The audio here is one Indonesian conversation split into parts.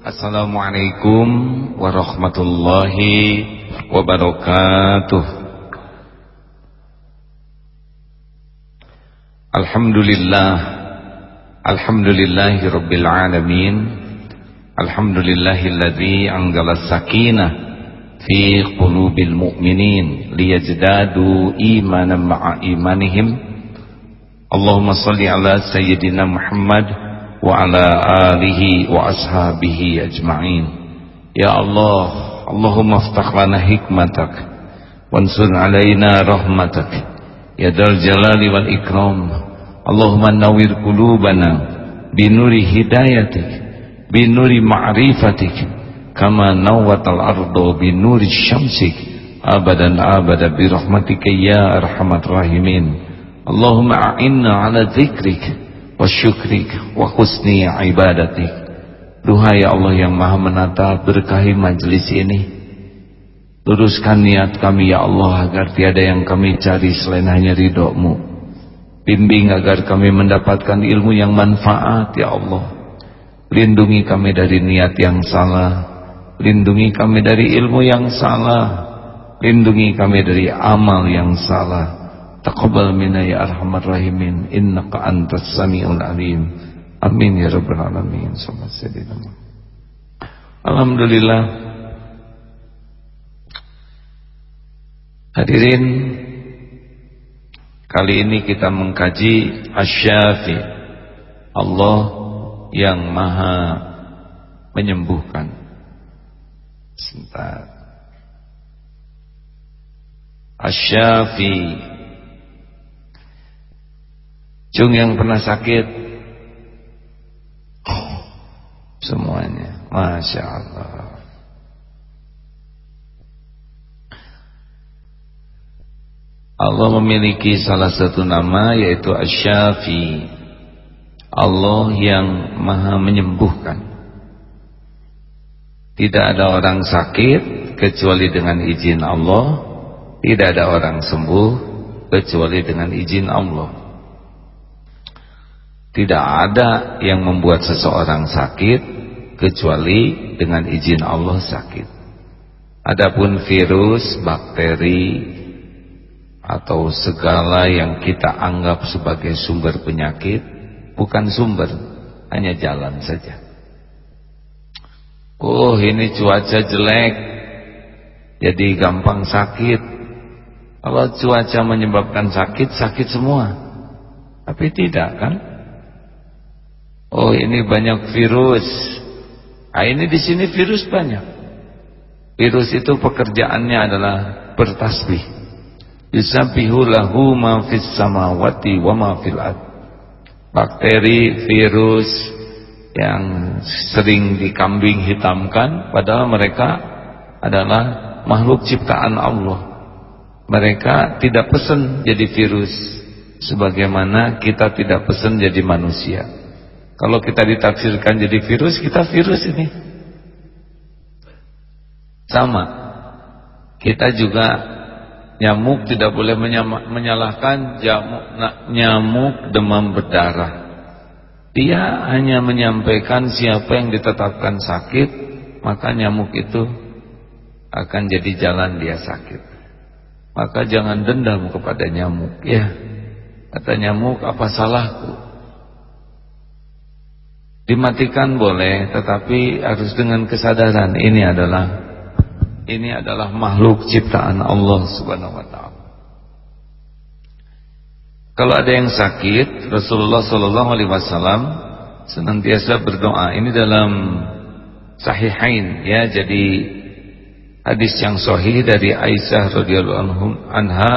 Assalamualaikum warahmatullahi wabarakatuh. Alhamdulillah Alhamdulillahi rabbil alamin Alhamdulillahilladzi anzala sakinah fi qulubil mu'minin liyazdadu imanan ma'a imanihim. Allahumma salli ala sayyidina Muhammad وعلى آله وأصحابه أجمعين. يا الله اللهم افتح لنا حكمتك وانصر علينا رحمتك. يا ذا الجلال والإكرام اللهم نور قلوبنا بنور هدايتك بنور معرفتك. كما نوت الأرض بنور الشمس أبدا أبدا برحمتك يا أرحم الراحمين. اللهم أعنا على ذكرك. Wa syukrik wa husni ibadatik Duhai Allah yang maha menata berkahi majlis ini. Luruskan niat kami ya Allah agar tiada yang kami cari selain hanya ridhomu. Bimbing agar kami mendapatkan ilmu yang manfaat ya Allah. Lindungi kami dari niat yang salah. Lindungi kami dari ilmu yang salah. Lindungi kami dari amal yang salah Taqabbal minna ya arhamar rahimin innaka antas samiul alim. Amin ya rabbal alamin. Alhamdulillah. Hadirin Kali ini kita mengkaji Asyafi Allah yang maha menyembuhkan Sebentar Asyafi Jung yang pernah sakit. Semuanya. Masya Allah. Allah memiliki salah satu nama yaitu Asyafi Allah yang maha menyembuhkan. Tidak ada orang sakit kecuali dengan izin Allah. Tidak ada orang sembuh kecuali dengan izin Allah tidak ada yang membuat seseorang sakit kecuali dengan izin Allah sakit. Adapun virus, bakteri atau segala yang kita anggap sebagai sumber penyakit bukan sumber, hanya jalan saja. Oh, ini cuaca jelek. Jadi gampang sakit. Kalau cuaca menyebabkan sakit, sakit semua. Tapi tidak kan? Oh ini banyak virus. Ah ini di sini virus banyak. Virus itu pekerjaannya adalah bertasbih. Yusabbihu lahu ma fis samawati wa ma fil ard. Bakteri, virus yang sering dikambing hitamkan padahal mereka adalah makhluk ciptaan Allah. Mereka tidak pesan jadi virus sebagaimana kita tidak pesan jadi manusia. Kalau kita ditafsirkan jadi virus, kita virus ini. Sama. Kita juga nyamuk tidak boleh menyalahkan jamuk, nyamuk demam berdarah. Dia hanya menyampaikan siapa yang ditetapkan sakit, maka nyamuk itu akan jadi jalan dia sakit. Maka jangan dendam kepada nyamuk. Ya, kata nyamuk, apa salahku? Dimatikan boleh, tetapi harus dengan kesadaran ini adalah ini adalah makhluk ciptaan Allah Subhanahu wa taala. Kalau ada yang sakit, Rasulullah sallallahu alaihi wasallam senantiasa berdoa. Ini dalam sahihain ya, jadi hadis yang sahih dari Aisyah radhiyallahu anha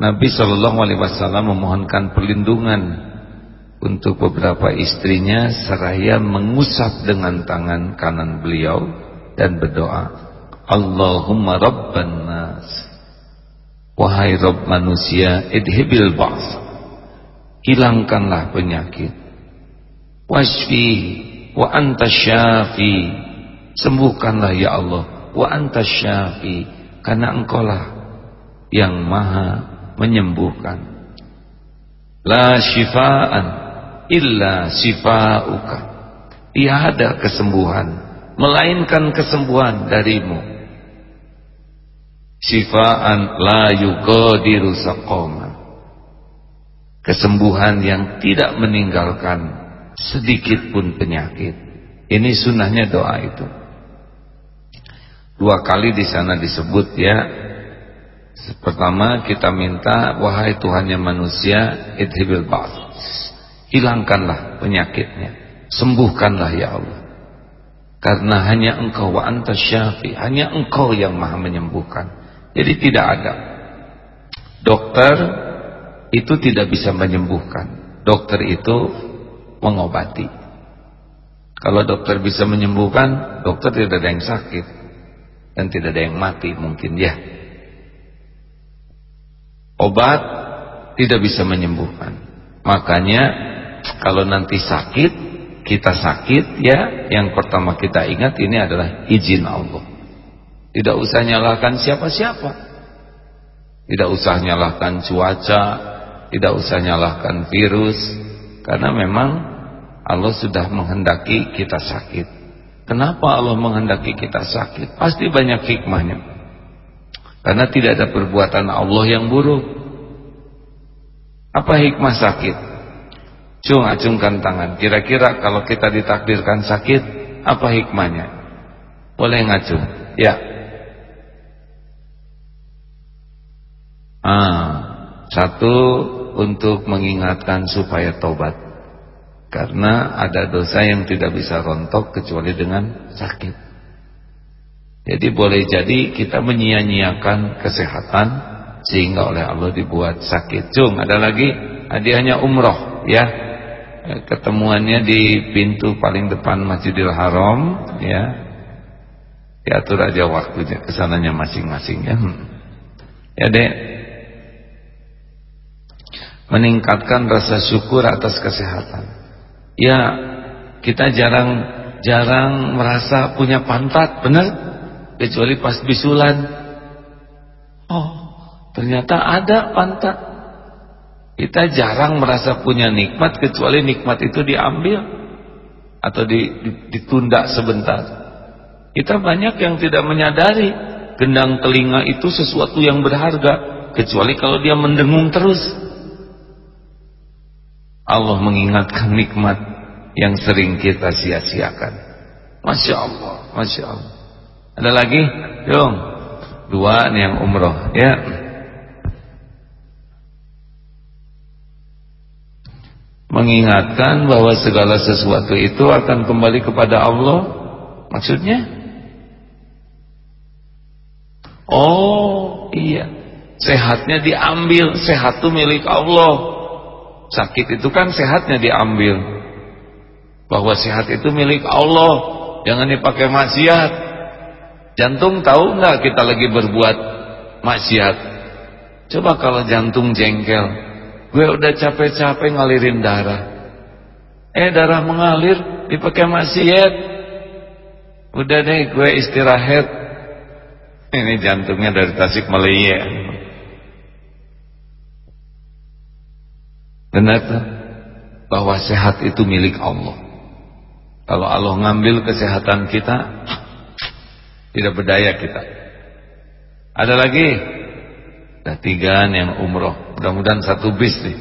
Nabi sallallahu alaihi wasallam memohonkan perlindungan untuk beberapa istrinya seraya mengusap dengan tangan kanan beliau dan berdoa Allahumma rabban nas. Wahai rabb manusia idhibil ba's hilangkanlah penyakit. Wasfi wa anta syafi. Sembuhkanlah ya Allah wa anta syafi. Karena engkaulah yang maha menyembuhkan. La syifaan illa sifauka tiada kesembuhan melainkan kesembuhan darimu. Sifaan la yugadiru saqama kesembuhan yang tidak meninggalkan sedikit pun penyakit. Ini sunnahnya doa itu. Dua kali di sana disebut ya. Pertama kita minta wahai Tuhannya manusia idhibil ba'd hilangkanlah penyakitnya. Sembuhkanlah ya Allah. Karena hanya engkau wa anta syafi hanya engkau yang maha menyembuhkan. Jadi tidak ada. Dokter itu tidak bisa menyembuhkan. Dokter itu mengobati. Kalau dokter bisa menyembuhkan dokter tidak ada yang sakit. Dan tidak ada yang mati mungkin ya. Obat tidak bisa menyembuhkan. Makanya kalau nanti sakit kita sakit ya. Yang pertama kita ingat ini adalah izin Allah. Tidak usah nyalahkan siapa-siapa. Tidak usah nyalahkan cuaca tidak usah nyalahkan virus karena memang Allah sudah menghendaki kita sakit. Kenapa Allah menghendaki kita sakit? Pasti banyak hikmahnya. Karena tidak ada perbuatan Allah yang buruk. Apa hikmah sakit Cung acungkan tangan. Kira-kira kalau kita ditakdirkan sakit, apa hikmahnya? Boleh ngacung? Ya. Ah, satu untuk mengingatkan supaya tobat. Karena ada dosa yang tidak bisa rontok kecuali dengan sakit. Jadi boleh jadi kita menyia-nyiakan kesehatan sehingga oleh Allah dibuat sakit. Cung, ada lagi hadiahnya umroh ya ketemuannya di pintu paling depan Masjidil Haram ya. Diatur aja waktunya ke sananya masing-masing ya. Hmm. ya dek. Meningkatkan rasa syukur atas kesehatan. Ya kita jarang jarang merasa punya pantat benar? Kecuali pas bisulan. Oh ternyata ada pantat kita jarang merasa punya nikmat kecuali nikmat itu diambil atau ditunda sebentar. Kita banyak yang tidak menyadari gendang telinga itu sesuatu yang berharga kecuali kalau dia mendengung terus. Allah mengingatkan nikmat yang sering kita sia-siakan. Masya Allah, Masya Allah. Ada lagi? Dong. Dua nih yang umroh. Ya. Mengingatkan bahwa segala sesuatu itu akan kembali kepada Allah. Maksudnya? Oh iya. Sehatnya diambil. Sehat itu milik Allah. Sakit itu kan sehatnya diambil. Bahwa sehat itu milik Allah. Jangan dipakai maksiat. Jantung tahu nggak kita lagi berbuat maksiat? Coba kalau jantung jengkel Gue udah capek-capek ngalirin darah. Eh darah mengalir dipakai maksiat. Udah deh gue istirahat. Ini jantungnya dari Tasik Malaya. Benar tuh bahwa sehat itu milik Allah. Kalau Allah ngambil kesehatan kita, tidak berdaya kita. Ada lagi? Ada tiga yang umroh. Mudah-mudahan satu bis nih.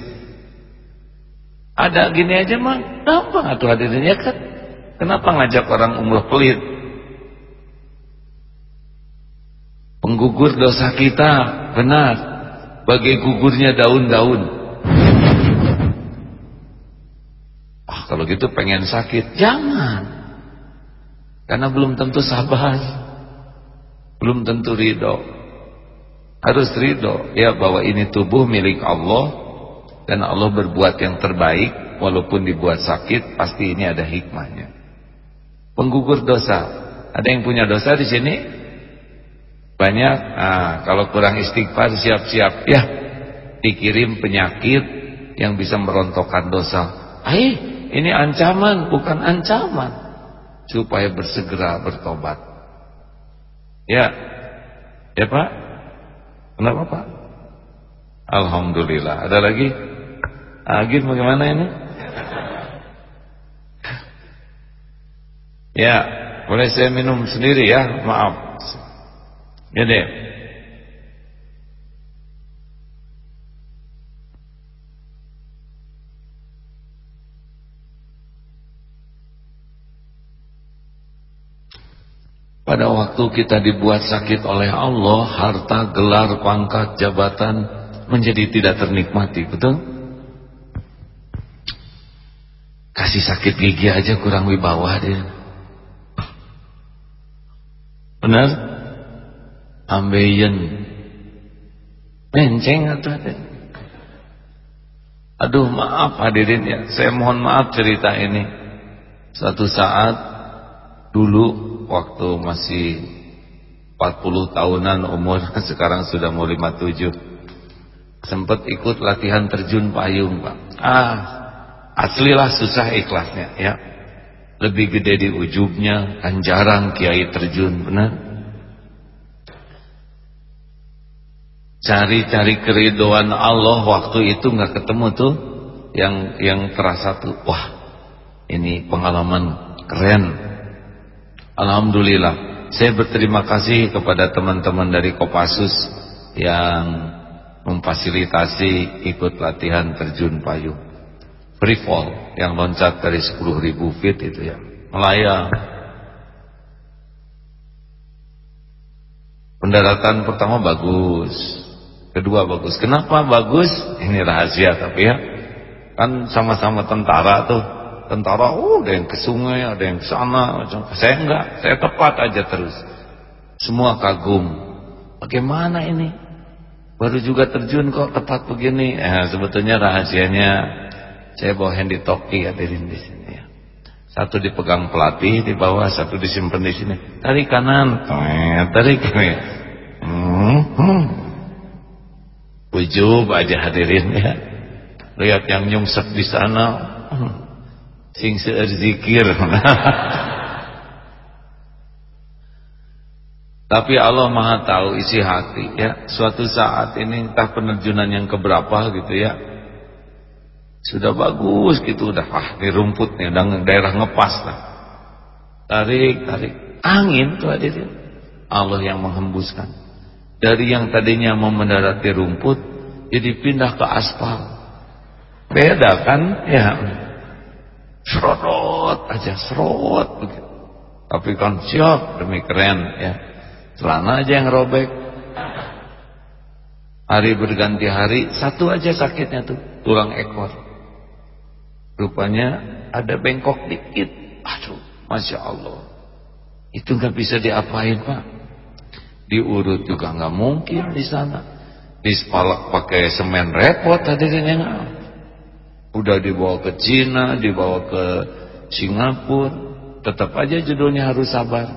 Ada gini aja mah gampang atuh hadirin ya kan. Kenapa ngajak orang umroh pelit? Penggugur dosa kita benar. Bagai gugurnya daun-daun. Ah kalau gitu pengen sakit, jangan. Karena belum tentu sabar. Belum tentu ridho harus ridho ya bahwa ini tubuh milik Allah dan Allah berbuat yang terbaik walaupun dibuat sakit pasti ini ada hikmahnya. Penggugur dosa. Ada yang punya dosa di sini? Banyak? Ah kalau kurang istighfar siap-siap. Ya dikirim penyakit yang bisa merontokkan dosa. Eh ini ancaman bukan ancaman. Supaya bersegera bertobat. Ya ya Pak Kenapa Pak? Alhamdulillah. Ada lagi? Agin bagaimana ini? Ya, boleh saya minum sendiri ya? Maaf. Ya deh. Pada waktu kita dibuat sakit oleh Allah, harta, gelar, pangkat, jabatan menjadi tidak ternikmati, betul? Kasih sakit gigi aja kurang wibawa dia. Benar? Ambeien. Menceng atau ada. Aduh maaf hadirin ya, saya mohon maaf cerita ini. Satu saat dulu waktu masih 40 tahunan umur sekarang sudah mau 57 sempat ikut latihan terjun payung Pak. Ah. Aslilah susah ikhlasnya ya. Lebih gede di ujubnya kan jarang kiai terjun benar? Cari-cari keridoan Allah waktu itu nggak ketemu tuh yang yang terasa tuh wah ini pengalaman keren Alhamdulillah. Saya berterima kasih kepada teman-teman dari Kopassus yang memfasilitasi ikut latihan terjun payung. Free fall yang loncat dari 10.000 feet itu ya. Melayang. Pendaratan pertama bagus. Kedua bagus. Kenapa bagus? Ini rahasia tapi ya. Kan sama-sama tentara tuh tentara oh ada yang ke sungai ada yang ke sana saya enggak saya tepat aja terus. Semua kagum. Bagaimana ini? Baru juga terjun kok tepat begini. Eh, sebetulnya rahasianya saya bawa handy talkie hadirin di sini ya. Satu dipegang pelatih di bawah satu disimpan di sini. Tarik kanan. Tarik kiri ujub aja hadirin ya. Lihat yang nyungsep di sana. Hmm sing seueur zikir. Tapi Allah maha tahu isi hati ya. Suatu saat ini entah penerjunan yang keberapa gitu ya. Sudah bagus gitu udah ah di rumput nih udah daerah ngepas lah. Tarik tarik. Angin tuh hadirin Allah yang menghembuskan. Dari yang tadinya mau mendarati rumput jadi pindah ke aspal. Beda kan? Ya Serot aja, serot begitu. Tapi kan siap demi keren ya. Celana aja yang robek. Hari berganti hari, satu aja sakitnya tuh, tulang ekor. Rupanya ada bengkok dikit. Aduh, Masya Allah. Itu nggak bisa diapain Pak. Diurut juga nggak mungkin di sana. Dispalak pakai semen repot tadi yang udah dibawa ke Cina, dibawa ke Singapura, tetap aja judulnya harus sabar.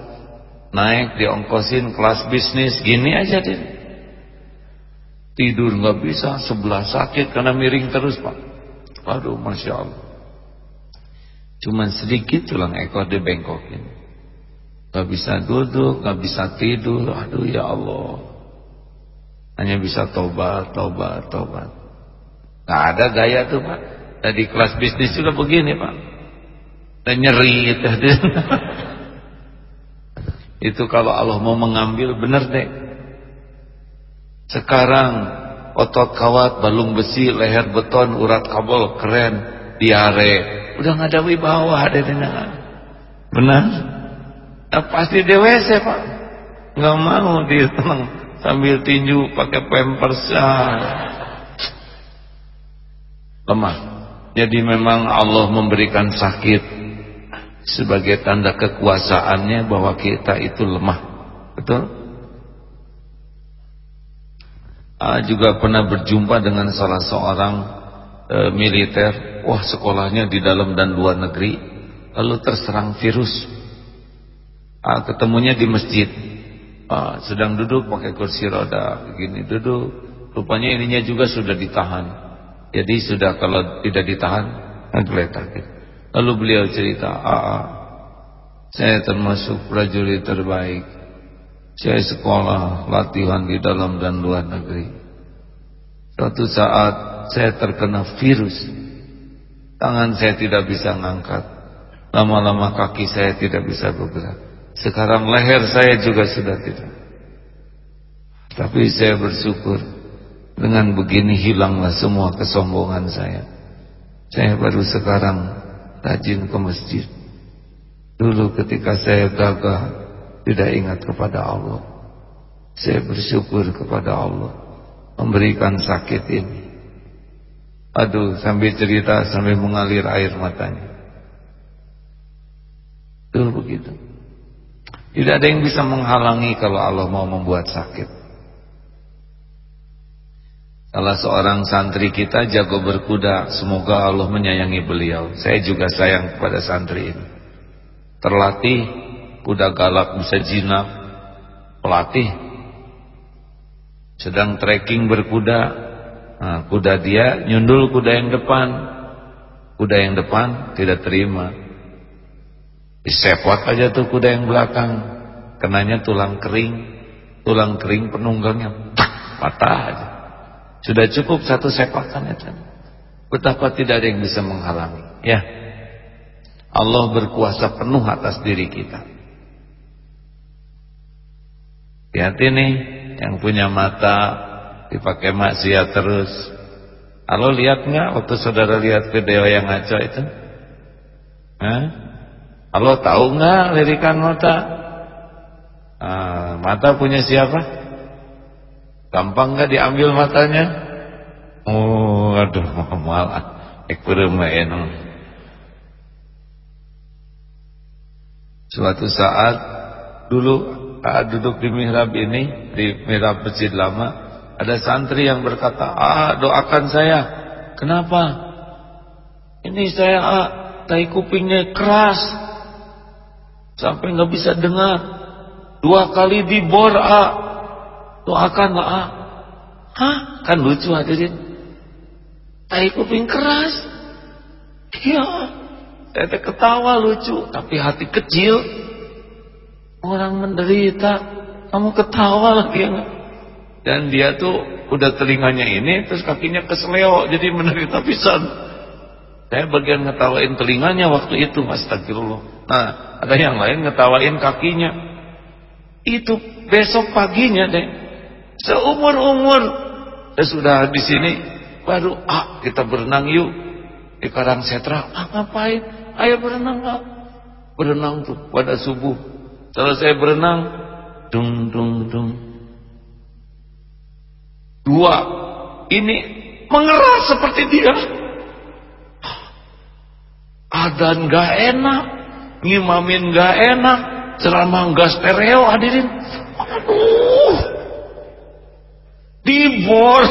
Naik diongkosin kelas bisnis gini aja deh. Tidur nggak bisa, sebelah sakit karena miring terus pak. Aduh, masya Allah. Cuman sedikit tulang ekor dibengkokin. Gak bisa duduk, gak bisa tidur. Aduh ya Allah. Hanya bisa tobat, tobat, tobat. Gak ada gaya tuh pak. Tadi kelas bisnis juga begini Pak. Dan nyeri itu. itu kalau Allah mau mengambil benar deh. Sekarang otot kawat, balung besi, leher beton, urat kabel keren, diare. Udah nggak ada wibawa ada dengan. Benar? Nah, pasti DWC Pak. Nggak mau dia sambil tinju pakai pampers. Ah. Lemah. Jadi memang Allah memberikan sakit sebagai tanda kekuasaannya bahwa kita itu lemah. Betul? A juga pernah berjumpa dengan salah seorang e, militer. Wah sekolahnya di dalam dan luar negeri. Lalu terserang virus. A, ketemunya di masjid. A, sedang duduk pakai kursi roda. Begini duduk. Rupanya ininya juga sudah ditahan. Jadi sudah kalau tidak ditahan ngegeletak. Lalu beliau cerita, "Ah, saya termasuk prajurit terbaik. Saya sekolah latihan di dalam dan luar negeri. Suatu saat saya terkena virus. Tangan saya tidak bisa ngangkat. Lama-lama kaki saya tidak bisa bergerak. Sekarang leher saya juga sudah tidak. Tapi saya bersyukur dengan begini hilanglah semua kesombongan saya. Saya baru sekarang rajin ke masjid. Dulu ketika saya gagah tidak ingat kepada Allah. Saya bersyukur kepada Allah memberikan sakit ini. Aduh, sambil cerita sambil mengalir air matanya. Betul begitu. Tidak ada yang bisa menghalangi kalau Allah mau membuat sakit. Salah seorang santri kita jago berkuda, semoga Allah menyayangi beliau. Saya juga sayang kepada santri ini. Terlatih, kuda galak bisa jinak, pelatih. Sedang trekking berkuda, nah, kuda dia nyundul kuda yang depan. Kuda yang depan tidak terima. Disepot aja tuh kuda yang belakang. Kenanya tulang kering, tulang kering penunggangnya patah aja. Sudah cukup satu sepakan itu. Betapa tidak ada yang bisa menghalangi. Ya. Allah berkuasa penuh atas diri kita. Hati nih yang punya mata dipakai maksiat terus. Halo lihat nggak waktu saudara lihat video yang ngaco itu? Halo tahu nggak lirikan mata? Ah, mata punya siapa? Gampang nggak diambil matanya? Oh, aduh, malah ekurema enong. Suatu saat dulu saat duduk di mihrab ini di mihrab masjid lama ada santri yang berkata, "Ah, doakan saya." Kenapa? Ini saya ah, tai kupingnya keras sampai nggak bisa dengar. Dua kali dibor ah doakan maaf. Hah? Kan lucu hadirin. Tai kuping keras. Iya. Saya ketawa lucu, tapi hati kecil. Orang menderita, kamu ketawa lagi ya Dan dia tuh udah telinganya ini, terus kakinya kesleo, jadi menderita pisan. Saya bagian ngetawain telinganya waktu itu, astagfirullah. Nah, ada yang lain ngetawain kakinya. Itu besok paginya deh Seumur-umur saya sudah di sini baru ah kita berenang yuk di Karang Setra. Ah ngapain? Ayo berenang ah. Berenang tuh pada subuh. Selesai berenang, dung dung dung. Dua ini mengeras seperti dia. Adan gak enak, ngimamin gak enak, ceramah gak stereo hadirin. Aduh dibor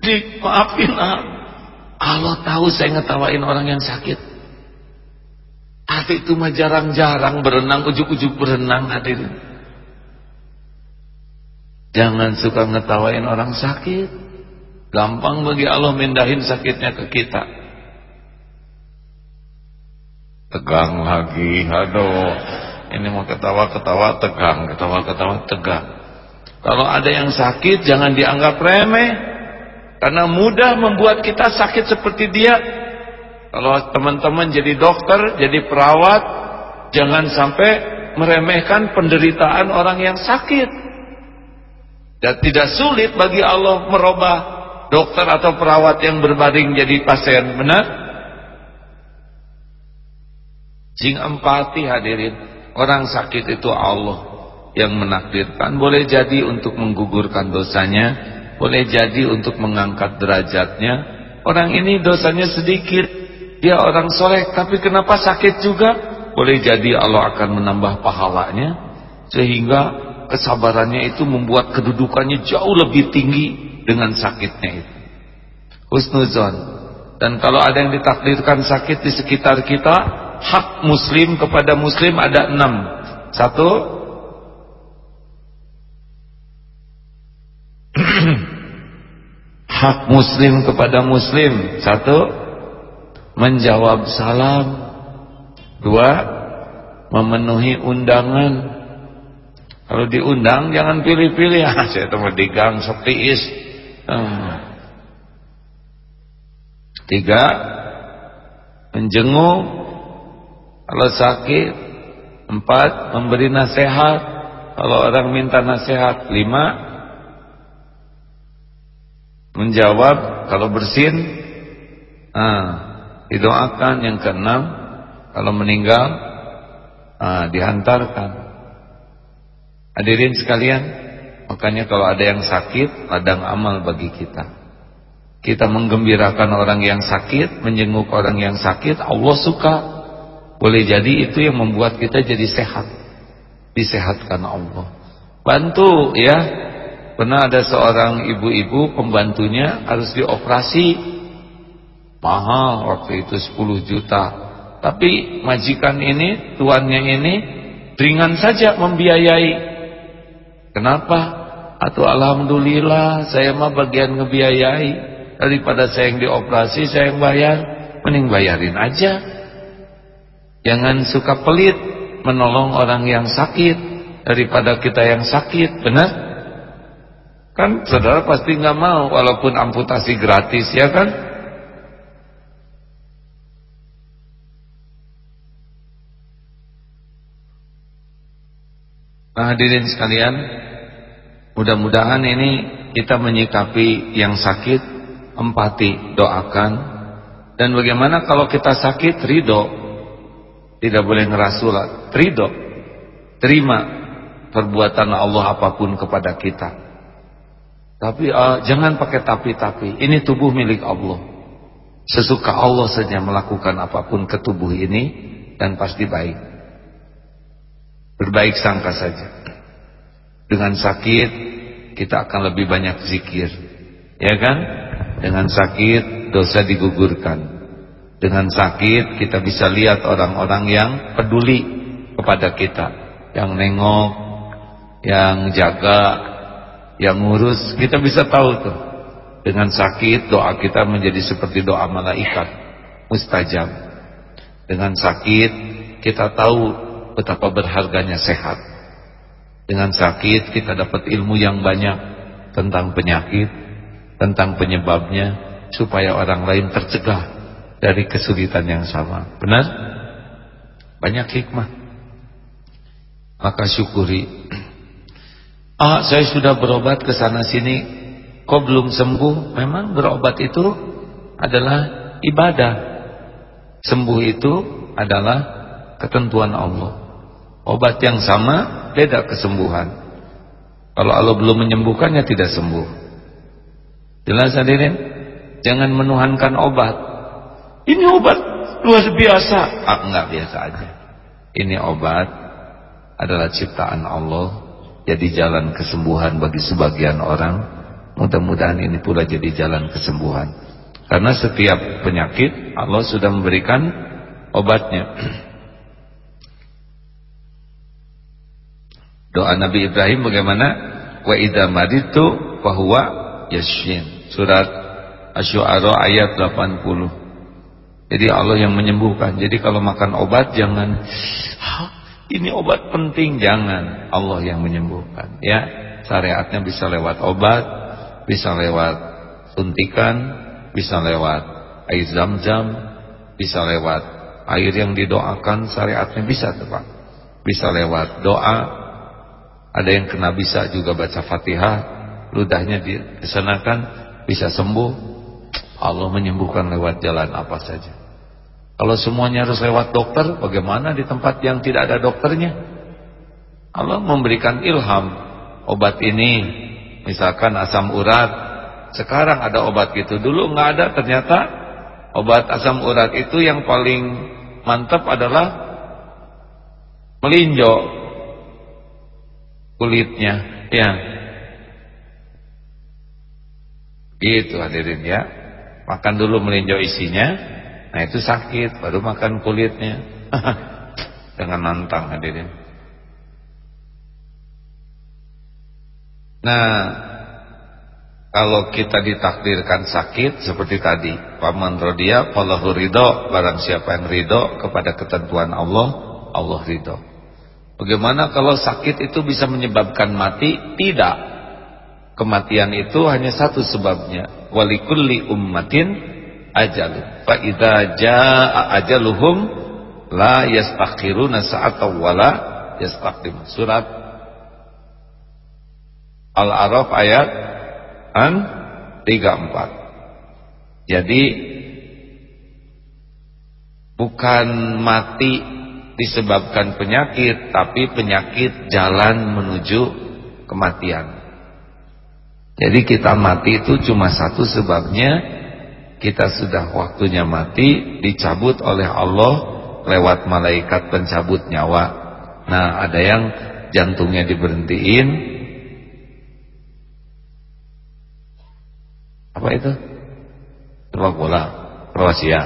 di maafin ah. Allah tahu saya ngetawain orang yang sakit. Hati itu mah jarang-jarang berenang ujuk-ujuk berenang hadirin jangan suka ngetawain orang sakit. Gampang bagi Allah mindahin sakitnya ke kita. Tegang lagi aduh. Ini mau ketawa-ketawa tegang. Ketawa-ketawa tegang kalau ada yang sakit jangan dianggap remeh karena mudah membuat kita sakit seperti dia. Kalau teman-teman jadi dokter, jadi perawat, jangan sampai meremehkan penderitaan orang yang sakit. Dan tidak sulit bagi Allah merubah dokter atau perawat yang berbaring jadi pasien, benar? Sing empati hadirin, orang sakit itu Allah yang menakdirkan. Boleh jadi untuk menggugurkan dosanya boleh jadi untuk mengangkat derajatnya. Orang ini dosanya sedikit dia orang soleh tapi kenapa sakit juga? Boleh jadi Allah akan menambah pahalanya sehingga kesabarannya itu membuat kedudukannya jauh lebih tinggi dengan sakitnya itu. Husnuzon dan kalau ada yang ditakdirkan sakit di sekitar kita hak muslim kepada muslim ada enam. Satu hak muslim kepada muslim. Satu menjawab salam. Dua memenuhi undangan. Kalau diundang jangan pilih-pilih. Ah saya teman digang sepiis hmm. tiga menjenguk. Kalau sakit empat memberi nasihat. Kalau orang minta nasihat lima menjawab kalau bersin ah, didoakan yang keenam kalau meninggal ah, dihantarkan hadirin sekalian makanya kalau ada yang sakit ladang amal bagi kita kita menggembirakan orang yang sakit, menjenguk orang yang sakit, Allah suka. Boleh jadi itu yang membuat kita jadi sehat. Disehatkan Allah. Bantu ya. Pernah ada seorang ibu-ibu pembantunya harus dioperasi. Mahal waktu itu 10 juta. Tapi majikan ini, tuannya ini ringan saja membiayai. Kenapa? Atau alhamdulillah saya mah bagian ngebiayai daripada saya yang dioperasi saya yang bayar mending bayarin aja jangan suka pelit menolong orang yang sakit daripada kita yang sakit benar kan saudara pasti nggak mau walaupun amputasi gratis ya kan nah hadirin sekalian mudah-mudahan ini kita menyikapi yang sakit empati, doakan. Dan bagaimana kalau kita sakit, ridho. Tidak boleh ngerasulat, ridho. Terima perbuatan Allah apa pun kepada kita. Tapi uh, jangan pakai tapi-tapi. Ini tubuh milik Allah. Sesuka Allah saja melakukan apa pun ke tubuh ini dan pasti baik. Berbaik sangka saja. Dengan sakit kita akan lebih banyak zikir. Ya kan? Dengan sakit dosa digugurkan. Dengan sakit kita bisa lihat orang-orang yang peduli kepada kita. Yang nengok, yang jaga, yang ngurus. Kita bisa tahu tuh. Dengan sakit doa kita menjadi seperti doa malaikat. Mustajab. Dengan sakit kita tahu betapa berharganya sehat. Dengan sakit kita dapat ilmu yang banyak tentang penyakit tentang penyebabnya supaya orang lain tercegah dari kesulitan yang sama. Benar? Banyak hikmah. Maka syukuri. Ah, saya sudah berobat ke sana sini, kok belum sembuh? Memang berobat itu adalah ibadah. Sembuh itu adalah ketentuan Allah. Obat yang sama beda kesembuhan. Kalau Allah belum menyembuhkannya tidak sembuh. Jelas hadirin? Jangan menuhankan obat. Ini obat luar biasa. Ah, enggak biasa aja. Ini obat adalah ciptaan Allah. Jadi jalan kesembuhan bagi sebagian orang. Mudah-mudahan ini pula jadi jalan kesembuhan. Karena setiap penyakit Allah sudah memberikan obatnya. Doa Nabi Ibrahim bagaimana? Wa idza maritu fa huwa yashin surat Asy-Syu'ara ayat 80 jadi Allah yang menyembuhkan jadi kalau makan obat jangan ini obat penting jangan Allah yang menyembuhkan ya. Syariatnya bisa lewat obat bisa lewat suntikan bisa lewat air zam-zam bisa lewat air yang didoakan syariatnya bisa tepat bisa lewat doa ada yang kena bisa juga baca fatihah ludahnya disanakan bisa sembuh. Allah menyembuhkan lewat jalan apa saja kalau semuanya harus lewat dokter bagaimana di tempat yang tidak ada dokternya? Allah memberikan ilham. Obat ini misalkan asam urat sekarang ada obat gitu dulu nggak ada ternyata obat asam urat itu yang paling mantap adalah melinjo kulitnya. Ya. Gitu hadirin ya. Makan dulu melinjau isinya. Nah itu sakit. Baru makan kulitnya. Dengan nantang hadirin. Nah kalau kita ditakdirkan sakit seperti tadi. Paman rodia, Allahu ridho. Barang siapa yang ridho kepada ketentuan Allah, Allah ridho. Bagaimana kalau sakit itu bisa menyebabkan mati? Tidak. Kematian itu hanya satu sebabnya. Walikulli ummatin ajalu fa idza jaa ajaluhum la yastakhiruna sa'atan wala yastaqdim. Surat Al-A'raf ayat an 34 jadi bukan mati disebabkan penyakit tapi penyakit jalan menuju kematian. Jadi kita mati itu cuma satu sebabnya kita sudah waktunya mati dicabut oleh Allah lewat malaikat pencabut nyawa. Nah ada yang jantungnya diberhentiin. Apa itu? Sepak bola Kroasia.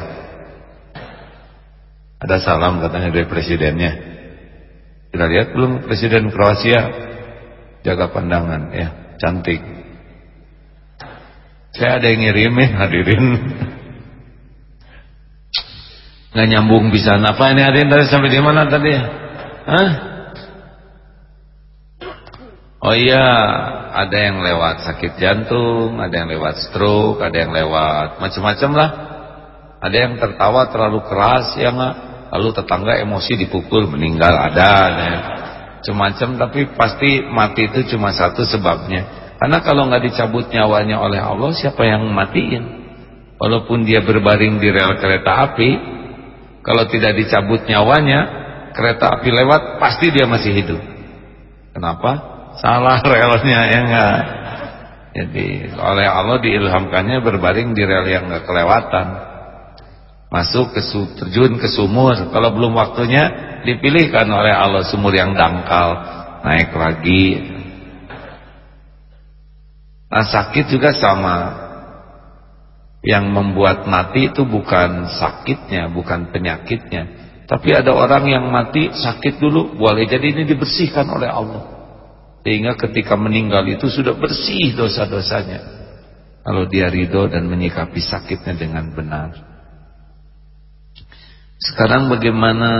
Ada salam katanya dari presidennya. Kita lihat belum presiden Kroasia? Jaga pandangan ya cantik saya ada yang ngirimin hadirin. Nggak nyambung bisa. Apa ini hadirin tadi sampai di mana tadi ya? Hah? Oh iya, ada yang lewat sakit jantung, ada yang lewat stroke, ada yang lewat macam-macam lah. Ada yang tertawa terlalu keras ya nggak? Lalu tetangga emosi dipukul meninggal ada. Macam-macam tapi pasti mati itu cuma satu sebabnya karena kalau nggak dicabut nyawanya oleh Allah, siapa yang matiin? Walaupun dia berbaring di rel kereta api, kalau tidak dicabut nyawanya, kereta api lewat, pasti dia masih hidup. Kenapa? Salah relnya ya enggak. Jadi oleh Allah diilhamkannya berbaring di rel yang nggak kelewatan. Masuk ke terjun ke sumur, kalau belum waktunya dipilihkan oleh Allah sumur yang dangkal, naik lagi Nah, sakit juga sama. Yang membuat mati itu bukan sakitnya, bukan penyakitnya. Tapi ada orang yang mati sakit dulu, boleh jadi ini dibersihkan oleh Allah. Sehingga ketika meninggal itu sudah bersih dosa-dosanya. Kalau dia ridho dan menyikapi sakitnya dengan benar. Sekarang bagaimana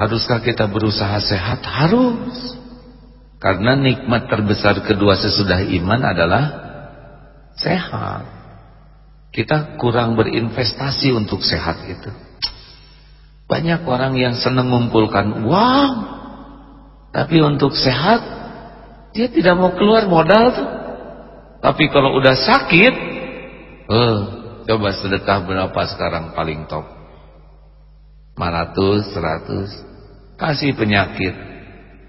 Haruskah kita berusaha sehat? Harus. Karena nikmat terbesar kedua sesudah iman adalah sehat. Kita kurang berinvestasi untuk sehat itu. Banyak orang yang senang mengumpulkan uang, tapi untuk sehat dia tidak mau keluar modal tuh. Tapi kalau udah sakit, eh, coba sedekah berapa sekarang paling top? 500, 100. Kasih penyakit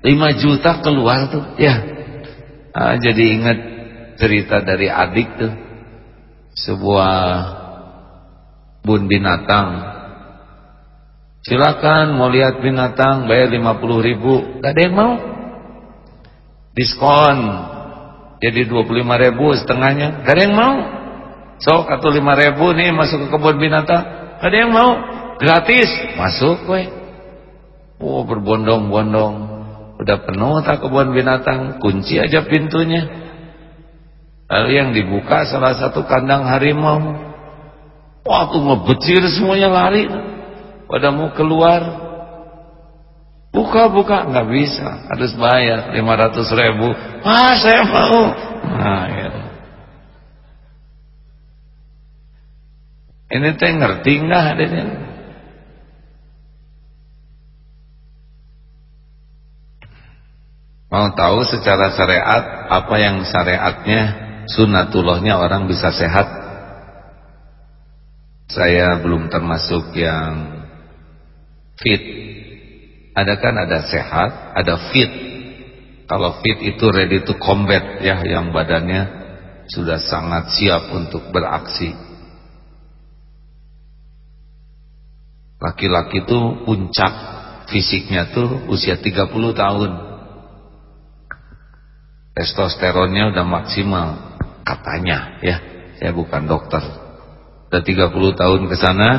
5 juta keluar tuh ya. Ah, jadi ingat cerita dari adik tuh. Sebuah bun binatang. Silakan mau lihat binatang bayar 50 ribu. Gak ada yang mau. Diskon. Jadi 25 ribu setengahnya. Gak ada yang mau. Sok atau 5 ribu nih masuk ke kebun binatang. Gak ada yang mau. Gratis. Masuk weh. Oh berbondong-bondong Udah penuh tak kebun binatang, kunci aja pintunya. Lalu yang dibuka salah satu kandang harimau. Waktu ngebecir semuanya lari. Pada mau keluar. Buka-buka nggak bisa, harus bayar 500 ribu. Ah saya mau. Nah, ya. Ini teh ngerti nggak adanya? Mau tahu secara syariat apa yang syariatnya sunatullahnya orang bisa sehat? Saya belum termasuk yang fit. Ada kan ada sehat, ada fit. Kalau fit itu ready to combat ya, yang badannya sudah sangat siap untuk beraksi. Laki-laki itu puncak fisiknya tuh usia 30 tahun testosteronnya udah maksimal katanya ya. Saya bukan dokter. Udah 30 tahun ke sana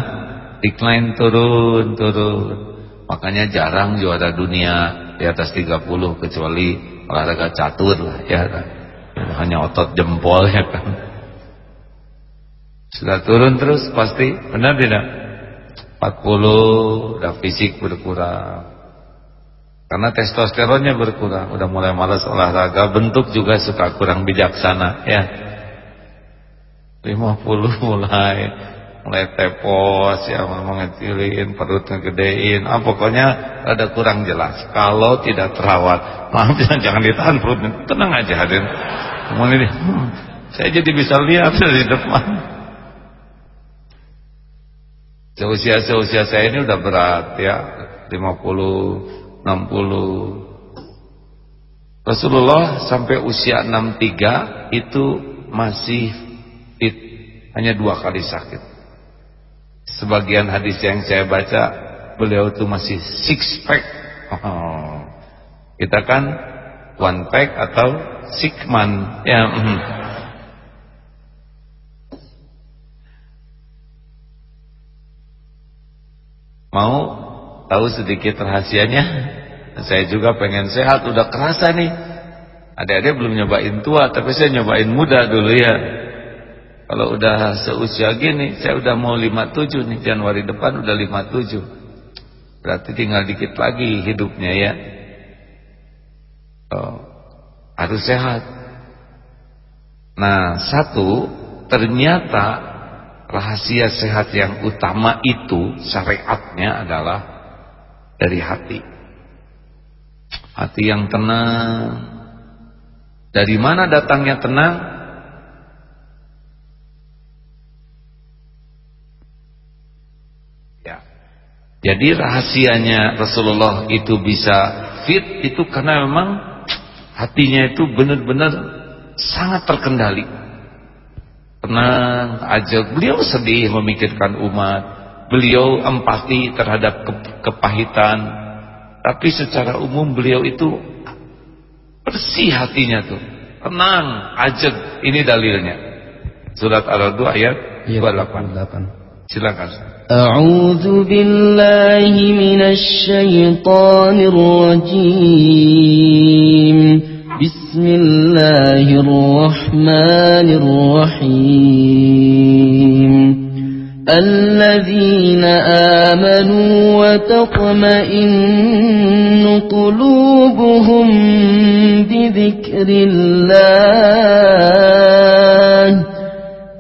decline turun turun. Makanya jarang juara dunia di atas 30 kecuali olahraga catur lah ya hanya otot jempol ya kan. Sudah turun terus pasti benar tidak? 40 udah fisik berkurang karena testosteronnya berkurang, udah mulai malas olahraga, bentuk juga suka kurang bijaksana, ya. 50 mulai mulai tepos ya mengecilin perut ngegedein ah pokoknya ada kurang jelas. Kalau tidak terawat. Maaf jangan ditahan perut tenang aja hadirin kemudian hmm, saya jadi bisa lihat dari depan. Seusia seusia saya ini udah berat ya. 50 60 Rasulullah sampai usia 63 itu masih fit. Hanya dua kali sakit. Sebagian hadis yang saya baca beliau itu masih six pack. Oh. kita kan one pack atau six man ya mm. mau tahu sedikit rahasianya saya juga pengen sehat udah kerasa nih adik-adik belum nyobain tua tapi saya nyobain muda dulu ya kalau udah seusia gini, saya udah mau 57 nih, Januari depan udah 57. Berarti tinggal dikit lagi hidupnya ya. Oh, harus sehat. Nah, satu, ternyata rahasia sehat yang utama itu syariatnya adalah dari hati. Hati yang tenang. Dari mana datangnya tenang? Jadi rahasianya Rasulullah itu bisa fit itu karena memang hatinya itu benar-benar sangat terkendali. Tenang aja. Beliau sedih memikirkan umat beliau empati terhadap ke kepahitan. Tapi secara umum beliau itu bersih hatinya tuh. Tenang ajeg ini dalilnya. Surat al-ra'd ayat iya, 28 silakan A'udzu billahi minasy syaithanir rajim Bismillahirrahmanirrahim. الذين آمنوا وتطمئن قلوبهم بذكر الله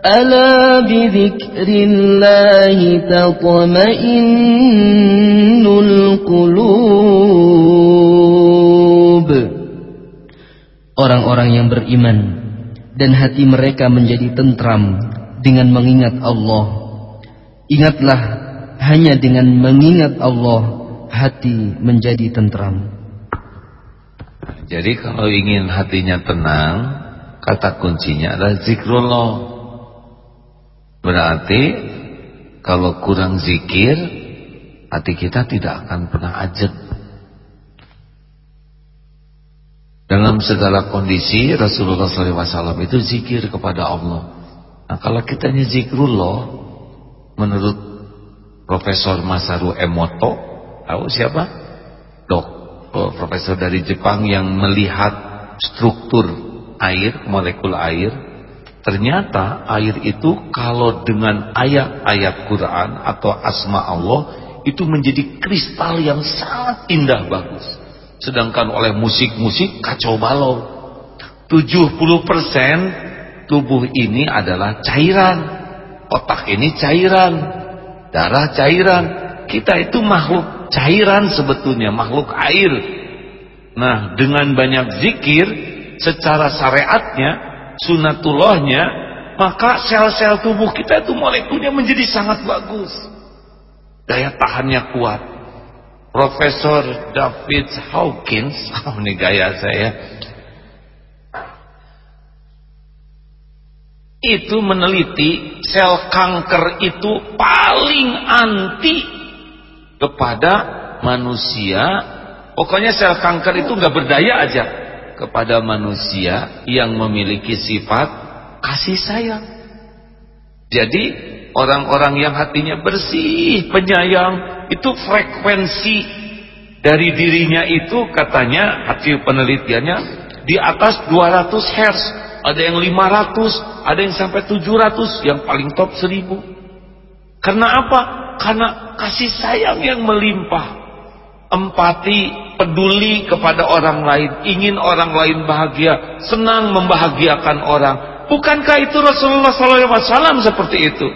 ألا بذكر الله تطمئن القلوب Orang-orang yang beriman dan hati mereka menjadi tentram dengan mengingat Allah. Ingatlah hanya dengan mengingat Allah hati menjadi tentram. Jadi kalau ingin hatinya tenang, kata kuncinya adalah zikrullah. Berarti kalau kurang zikir hati kita tidak akan pernah ajak. Dalam segala kondisi Rasulullah SAW itu zikir kepada Allah. Nah kalau kita zikrullah menurut Profesor Masaru Emoto, tahu siapa? Dok, oh, profesor dari Jepang yang melihat struktur air, molekul air Ternyata air itu kalau dengan ayat-ayat Quran atau asma Allah itu menjadi kristal yang sangat indah bagus. Sedangkan oleh musik-musik kacau balau. 70% tubuh ini adalah cairan. Otak ini cairan. Darah cairan. Kita itu makhluk cairan sebetulnya, makhluk air. Nah, dengan banyak zikir secara syariatnya sunatullahnya maka sel-sel tubuh kita itu molekulnya menjadi sangat bagus daya tahannya kuat Profesor David Hawkins oh ini gaya saya itu meneliti sel kanker itu paling anti kepada manusia pokoknya sel kanker itu nggak berdaya aja kepada manusia yang memiliki sifat kasih sayang. Jadi orang-orang yang hatinya bersih, penyayang, itu frekuensi dari dirinya itu katanya hasil penelitiannya di atas 200 Hz. Ada yang 500, ada yang sampai 700, yang paling top 1000. Karena apa? Karena kasih sayang yang melimpah empati, peduli kepada orang lain, ingin orang lain bahagia, senang membahagiakan orang. Bukankah itu Rasulullah SAW seperti itu?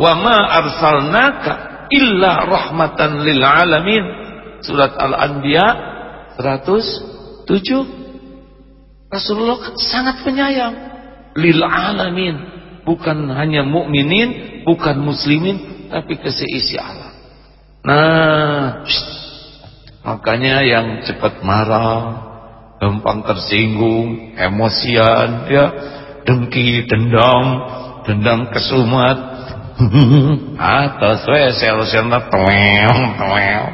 Wa ma arsalnaka illa rahmatan lil alamin. Surat Al-Anbiya 107. Rasulullah sangat penyayang. Lil alamin, bukan hanya mukminin, bukan muslimin, tapi ke seisi alam. Nah, makanya yang cepat marah, gampang tersinggung, emosian, ya, dengki, dendam, dendam kesumat, atas toel, toel.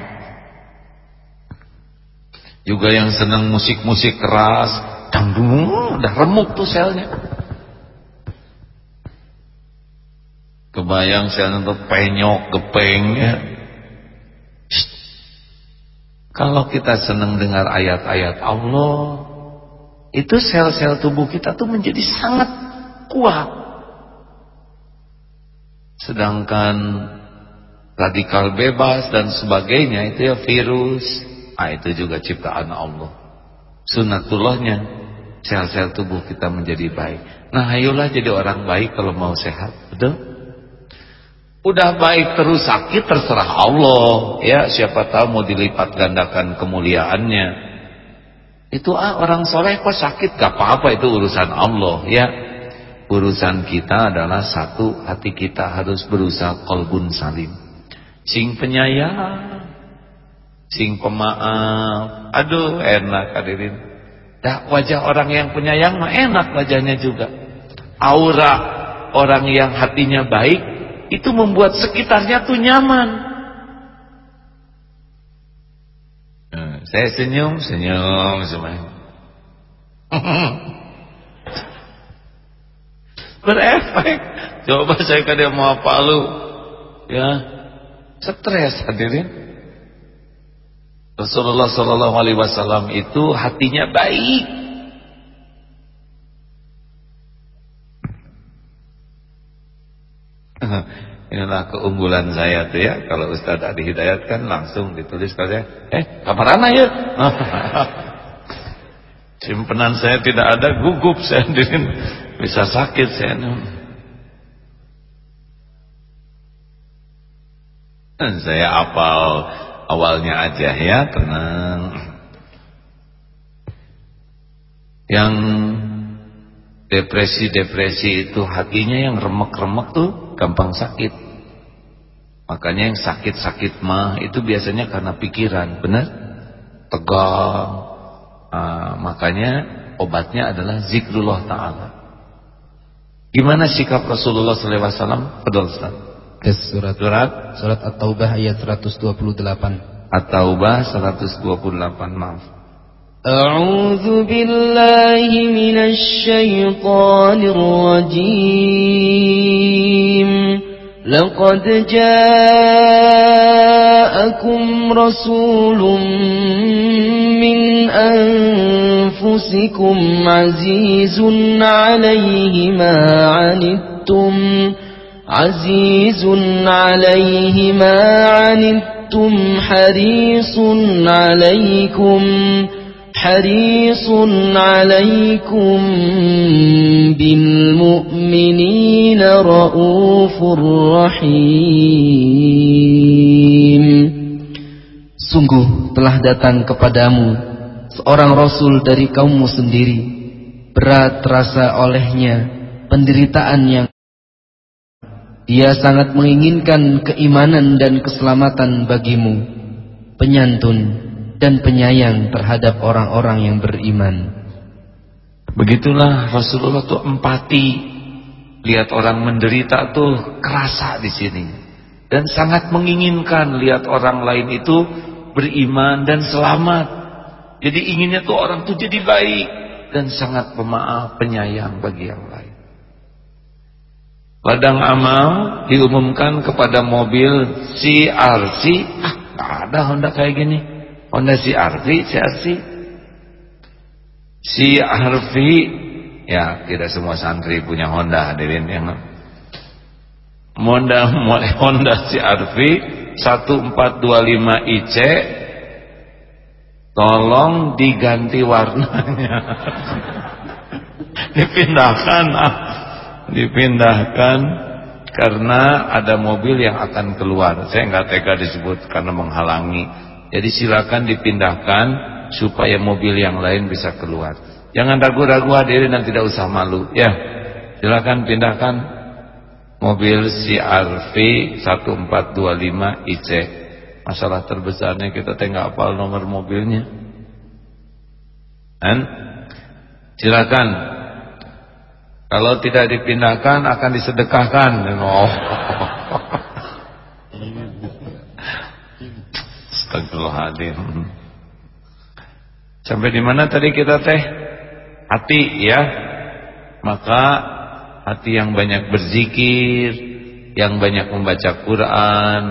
Juga yang senang musik-musik keras, dangdung, udah remuk tuh selnya. Kebayang selnya tuh penyok, gepeng ya. Kalau kita senang dengar ayat-ayat Allah, itu sel-sel tubuh kita tuh menjadi sangat kuat. Sedangkan radikal bebas dan sebagainya itu ya virus, ah itu juga ciptaan Allah. Sunatullahnya sel-sel tubuh kita menjadi baik. Nah, ayolah jadi orang baik kalau mau sehat, betul? Udah baik terus sakit terserah Allah. Ya siapa tahu mau dilipat gandakan kemuliaannya. Itu ah orang soleh kok sakit? Gak apa-apa itu urusan Allah ya. Urusan kita adalah satu hati kita harus berusaha kolbun salim. Sing penyayang sing pemaaf. Aduh enak hadirin dah wajah orang yang penyayang mah enak wajahnya juga aura orang yang hatinya baik itu membuat sekitarnya tuh nyaman. Nah, saya senyum, senyum semuanya. Berefek. Coba saya kada mau apa lu, ya stres hadirin. Rasulullah Shallallahu Alaihi Wasallam itu hatinya baik. Inilah keunggulan saya tuh ya. Kalau Ustaz Adi Hidayat kan langsung ditulis kalau eh kamar mana ya? Simpenan saya tidak ada, gugup saya sendiri. Bisa sakit saya. Dan saya apal awalnya aja ya, tenang. Yang depresi-depresi itu hatinya yang remek-remek tuh gampang sakit. Makanya yang sakit-sakit mah itu biasanya karena pikiran, benar? Tegang. Uh, makanya obatnya adalah zikrullah taala. Gimana sikap Rasulullah wasallam? Pedal. Yes, surat surat surat At-Taubah ayat 128. At-Taubah 128, maaf. أعوذ بالله من الشيطان الرجيم لقد جاءكم رسول من أنفسكم عزيز عليه ما عنتم عزيز عليه ما عنتم حريص عليكم حريص عليكم بالمؤمنين رؤوف رحيم Sungguh telah datang kepadamu seorang rasul dari kaummu sendiri berat terasa olehnya penderitaan yang dia sangat menginginkan keimanan dan keselamatan bagimu penyantun dan penyayang terhadap orang-orang yang beriman. Begitulah Rasulullah tuh empati. Lihat orang menderita tuh kerasa di sini. Dan sangat menginginkan lihat orang lain itu beriman dan selamat. Jadi inginnya tuh orang tuh jadi baik dan sangat pemaaf, penyayang bagi yang lain. Ladang amal diumumkan kepada mobil CRC, ah ada Honda kayak gini. Honda CRV, CRC. CRV ya tidak semua santri punya Honda hadirin yang Honda Honda CRV 1425 IC tolong diganti warnanya. Dipindahkan. ah dipindahkan karena ada mobil yang akan keluar. Saya nggak tega disebut karena menghalangi. Jadi silakan dipindahkan supaya mobil yang lain bisa keluar. Jangan ragu-ragu hadirin dan tidak usah malu. Ya, silakan pindahkan mobil CRV 1425 IC. Masalah terbesarnya kita tengok apal nomor mobilnya. Dan silakan kalau tidak dipindahkan akan disedekahkan. Oh. Astagfirullahaladzim. Sampai di mana tadi kita teh? Hati ya. Maka hati yang banyak berzikir, yang banyak membaca Quran,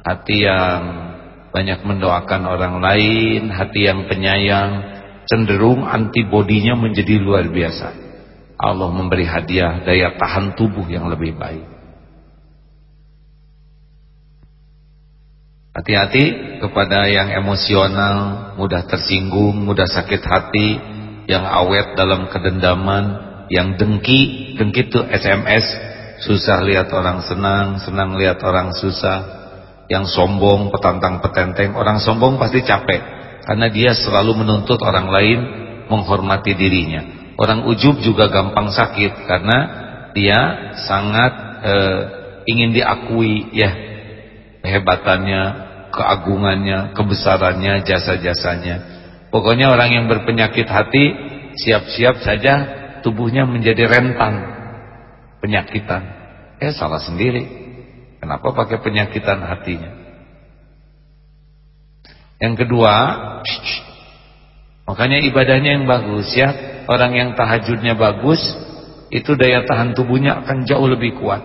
hati yang banyak mendoakan orang lain, hati yang penyayang, cenderung antibodinya menjadi luar biasa. Allah memberi hadiah daya tahan tubuh yang lebih baik. Hati-hati kepada yang emosional, mudah tersinggung, mudah sakit hati, yang awet dalam kedendaman, yang dengki, dengki itu SMS, susah lihat orang senang, senang lihat orang susah, yang sombong, petantang petenteng, orang sombong pasti capek, karena dia selalu menuntut orang lain menghormati dirinya. Orang ujub juga gampang sakit karena dia sangat e, ingin diakui ya kehebatannya, keagungannya, kebesarannya, jasa-jasanya. Pokoknya orang yang berpenyakit hati siap-siap saja tubuhnya menjadi rentan penyakitan. Eh salah sendiri. Kenapa pakai penyakitan hatinya? Yang kedua, makanya ibadahnya yang bagus ya orang yang tahajudnya bagus itu daya tahan tubuhnya akan jauh lebih kuat.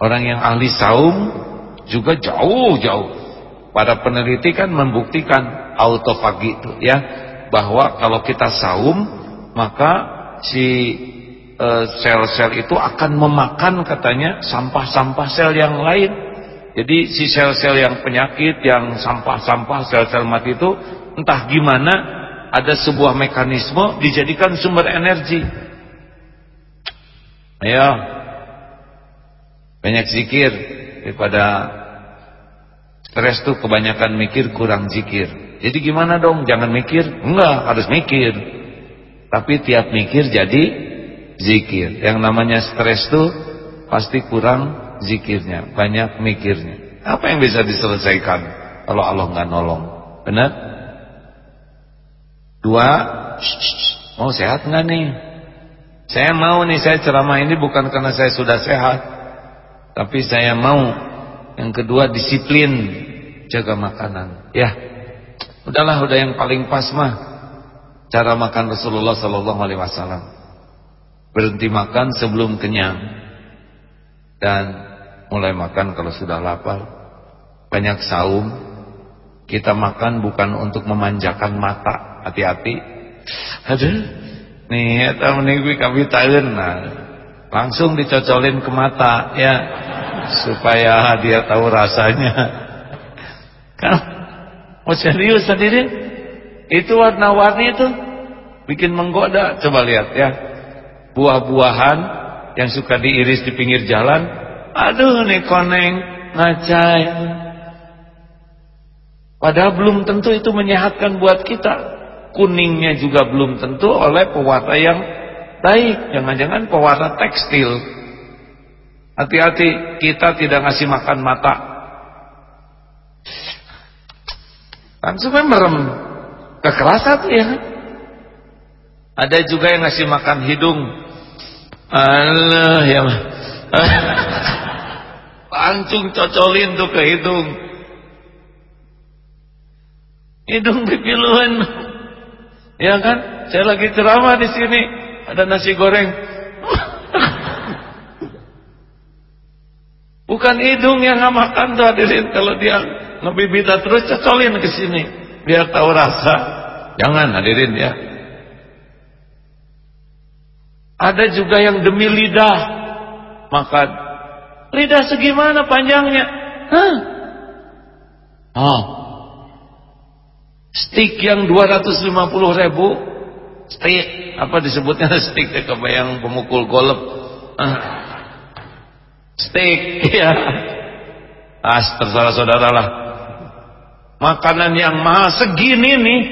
Orang yang ahli saum juga jauh-jauh. Para peneliti kan membuktikan autofagi itu ya bahwa kalau kita saum maka si e, sel-sel itu akan memakan katanya sampah-sampah sel yang lain. Jadi si sel-sel yang penyakit yang sampah-sampah sel-sel mati itu entah gimana ada sebuah mekanisme dijadikan sumber energi. Ayo. Banyak zikir daripada stres tuh kebanyakan mikir kurang zikir. Jadi gimana dong? Jangan mikir? Enggak, harus mikir. Tapi tiap mikir jadi zikir. Yang namanya stres tuh pasti kurang zikirnya, banyak mikirnya. Apa yang bisa diselesaikan kalau Allah nggak nolong? Benar? Dua, mau sehat nggak nih? Saya mau nih, saya ceramah ini bukan karena saya sudah sehat. Tapi saya mau. Yang kedua, disiplin. Jaga makanan. Ya, udahlah, udah yang paling pas mah. Cara makan Rasulullah Sallallahu Alaihi Wasallam. Berhenti makan sebelum kenyang. Dan mulai makan kalau sudah lapar. Banyak saum. Kita makan bukan untuk memanjakan mata hati-hati. Aduh. Nih eta meninggi kami tahun nah. Langsung dicocolin ke mata ya. Supaya dia tahu rasanya. Kan mau serius sendiri? Itu warna-warni itu bikin menggoda. Coba lihat ya. Buah-buahan yang suka diiris di pinggir jalan. Aduh nih koneng ngacai padahal belum tentu itu menyehatkan buat kita kuningnya juga belum tentu oleh pewarna yang baik. Jangan-jangan pewarna tekstil. Hati-hati kita tidak ngasih makan mata. Langsungnya merem. Kekerasan ya. Ada juga yang ngasih makan hidung. Allah ya langsung cocolin tuh ke hidung. Hidung pipiluan Ya kan? Saya lagi ceramah di sini, ada nasi goreng. Bukan hidung yang makan tuh hadirin kalau dia ngebibita terus cocolin ke sini biar tahu rasa. Jangan hadirin ya. Ada juga yang demi lidah makan. Lidah segimana panjangnya? Hah? Oh, Stik yang 250 ribu Steak, apa disebutnya steak kebayang pemukul golep. Ah. Steak, ya. Ah, terserah saudara lah. Makanan yang mahal segini nih.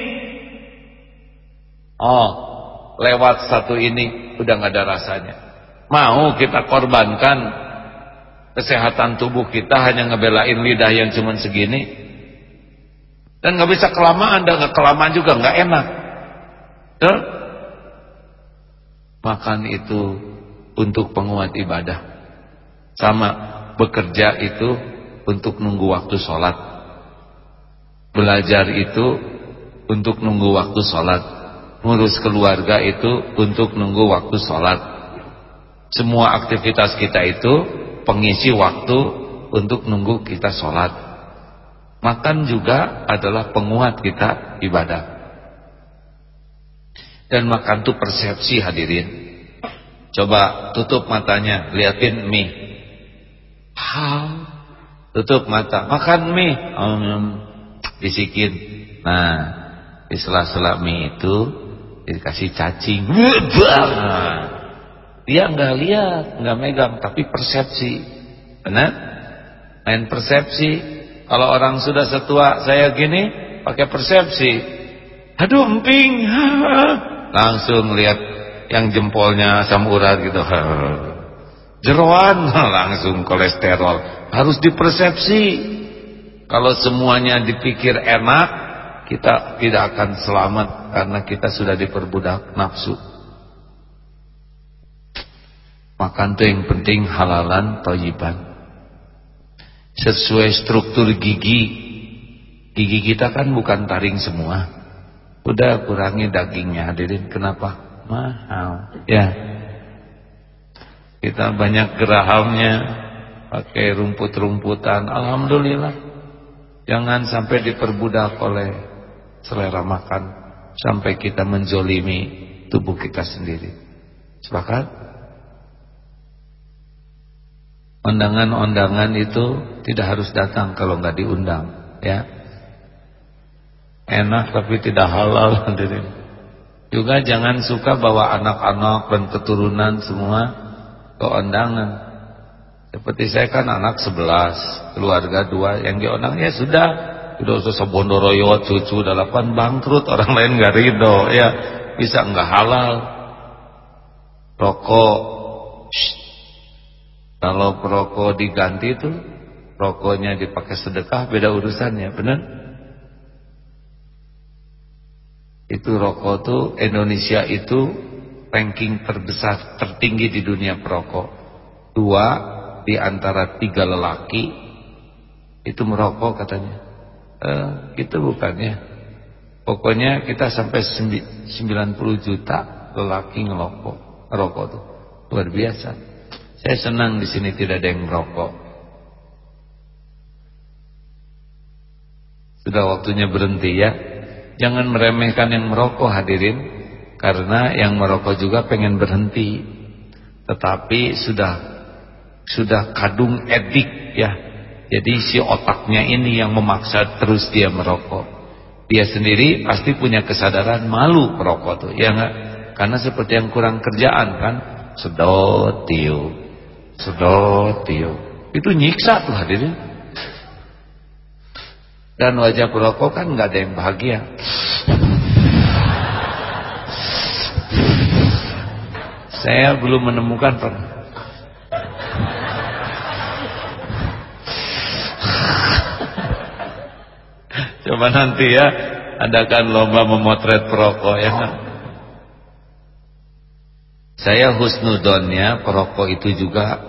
Oh, lewat satu ini udah nggak ada rasanya. Mau kita korbankan kesehatan tubuh kita hanya ngebelain lidah yang cuma segini? Dan nggak bisa kelamaan dan nggak kelamaan juga nggak enak. Tuh. Makan itu untuk penguat ibadah. Sama bekerja itu untuk nunggu waktu sholat. Belajar itu untuk nunggu waktu sholat. Ngurus keluarga itu untuk nunggu waktu sholat. Semua aktivitas kita itu pengisi waktu untuk nunggu kita sholat. Makan juga adalah penguat kita ibadah. Dan makan itu persepsi hadirin. Coba tutup matanya, liatin mie. How? Tutup mata, makan mie. Um, bisikin. Nah, di sela-sela mie itu dikasih cacing. Nah, dia nggak lihat, nggak megang, tapi persepsi. Benar? Main persepsi kalau orang sudah setua saya gini pakai persepsi. Aduh emping. Langsung lihat yang jempolnya asam urat gitu. Jeroan langsung kolesterol. Harus dipersepsi. Kalau semuanya dipikir enak, kita tidak akan selamat karena kita sudah diperbudak nafsu. Makan tuh yang penting halalan toyiban sesuai struktur gigi gigi kita kan bukan taring semua. Udah kurangi dagingnya hadirin. Kenapa? Mahal. Ya. Kita banyak gerahamnya pakai rumput-rumputan. Alhamdulillah. Jangan sampai diperbudak oleh selera makan sampai kita menjolimi tubuh kita sendiri. Sepakat Undangan-undangan itu tidak harus datang kalau nggak diundang, ya. Enak tapi tidak halal hadirin. Juga jangan suka bawa anak-anak dan keturunan semua ke undangan. Seperti saya kan anak sebelas, keluarga dua, yang diundang ya sudah, sudah usah bondoroyo cucu delapan bangkrut orang lain nggak ridho, ya bisa nggak halal. Rokok, kalau perokok diganti itu rokoknya dipakai sedekah beda urusannya, benar? Itu rokok tuh Indonesia itu ranking terbesar tertinggi di dunia perokok. Dua di antara tiga lelaki itu merokok katanya. Eh, gitu bukannya. Pokoknya kita sampai 90 juta lelaki ngerokok, ngerokok tuh. Luar biasa. Saya senang di sini tidak ada yang merokok. Sudah waktunya berhenti ya. Jangan meremehkan yang merokok hadirin. Karena yang merokok juga pengen berhenti. Tetapi sudah sudah kadung edik ya. Jadi si otaknya ini yang memaksa terus dia merokok. Dia sendiri pasti punya kesadaran malu merokok tuh. Ya enggak? Karena seperti yang kurang kerjaan kan. Sedot tiup sedot tiup itu nyiksa tuh hadirin dan wajah perokok kan nggak ada yang bahagia. Saya belum menemukan pernah coba nanti ya adakan lomba memotret perokok ya saya husnudonnya perokok itu juga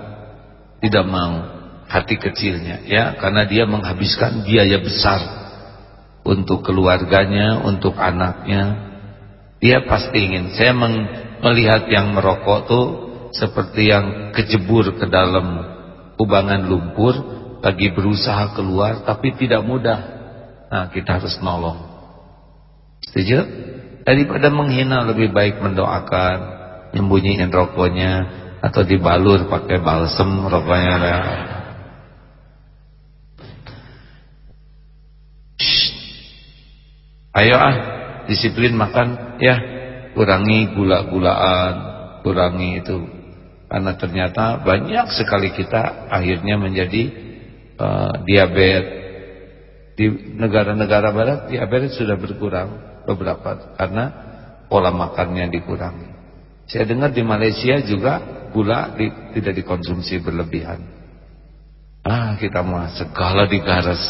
tidak mau hati kecilnya ya karena dia menghabiskan biaya besar untuk keluarganya, untuk anaknya. Dia pasti ingin. Saya melihat yang merokok tuh seperti yang kejebur ke dalam kubangan lumpur lagi berusaha keluar tapi tidak mudah. Nah, kita harus nolong. Setuju? Daripada menghina lebih baik mendoakan nyembunyiin rokoknya atau dibalur pakai balsem rokoknya Shh. ayo ah disiplin makan ya. Kurangi gula-gulaan kurangi itu. Karena ternyata banyak sekali kita akhirnya menjadi uh, diabetes. Di negara-negara barat diabetes sudah berkurang beberapa karena pola makannya dikurangi saya dengar di Malaysia juga gula di, tidak dikonsumsi berlebihan. Ah kita mah segala digaras.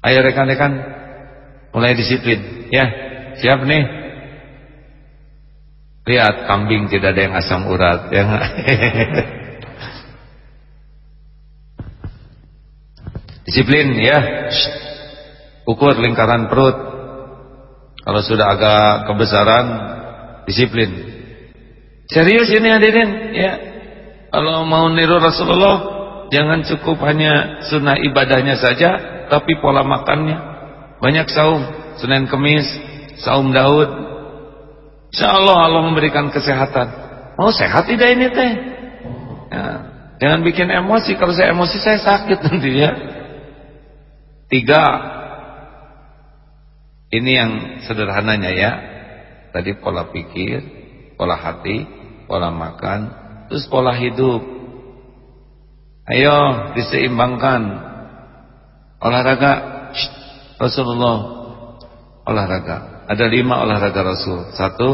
Ayo rekan-rekan mulai disiplin ya. Siap nih? Lihat kambing tidak ada yang asam urat ya Disiplin ya. Ukur lingkaran perut. Kalau sudah agak kebesaran disiplin. Serius ini hadirin ya. Kalau mau niru Rasulullah jangan cukup hanya sunnah ibadahnya saja tapi pola makannya. Banyak saum, Senin Kemis, saum Daud, Insya Allah Allah memberikan kesehatan. Mau sehat tidak ini teh? Ya, jangan bikin emosi. Kalau saya emosi saya sakit nanti ya. Tiga. Ini yang sederhananya ya. Tadi pola pikir, pola hati, pola makan, terus pola hidup. Ayo diseimbangkan. Olahraga. Rasulullah olahraga. Ada lima olahraga Rasul. Satu,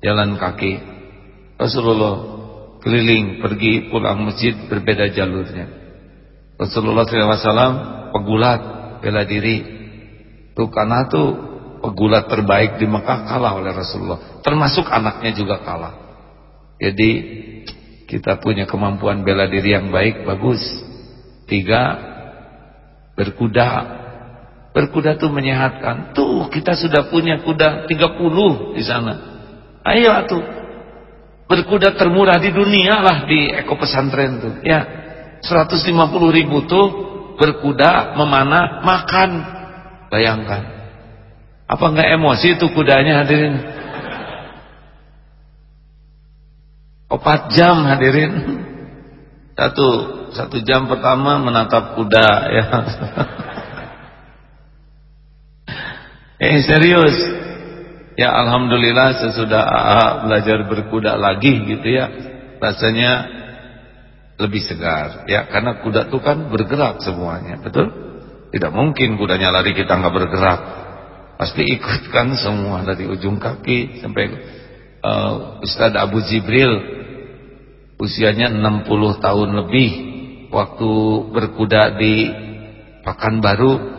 jalan kaki. Rasulullah keliling, pergi, pulang masjid, berbeda jalurnya. Rasulullah SAW pegulat, bela diri. Tuh karena tuh pegulat terbaik di Mekah kalah oleh Rasulullah. Termasuk anaknya juga kalah. Jadi kita punya kemampuan bela diri yang baik, bagus. Tiga, berkuda Berkuda tuh menyehatkan. Tuh kita sudah punya kuda 30 di sana. Ayo tuh. Berkuda termurah di dunia lah di eko pesantren tuh. Ya. 150 ribu tuh berkuda, memanah, makan. Bayangkan. Apa enggak emosi tuh kudanya hadirin? Empat jam hadirin. Satu satu jam pertama menatap kuda ya. Eh serius Ya Alhamdulillah sesudah AA belajar berkuda lagi gitu ya Rasanya lebih segar ya Karena kuda itu kan bergerak semuanya Betul? Tidak mungkin kudanya lari kita nggak bergerak Pasti ikutkan semua dari ujung kaki Sampai uh, Ustaz Abu Jibril Usianya 60 tahun lebih Waktu berkuda di Pakanbaru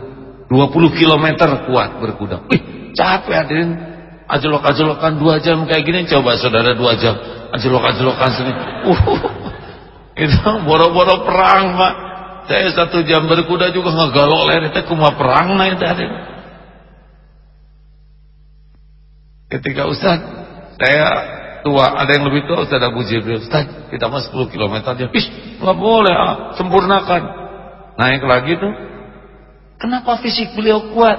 20 km kuat berkuda. Wih, capek hadirin. Ajelok-ajelokan 2 jam kayak gini coba saudara 2 jam. Ajelok-ajelokan sini. Uh, itu boro-boro perang, Pak. Saya satu jam berkuda juga ngegalok itu kuma perang nah itu hadirin. Ketika Ustaz saya tua, ada yang lebih tua Ustaz Abu Jibril. Ustaz, kita mah 10 km aja. Ih, nggak boleh, ah. sempurnakan. Naik lagi tuh Kenapa fisik beliau kuat?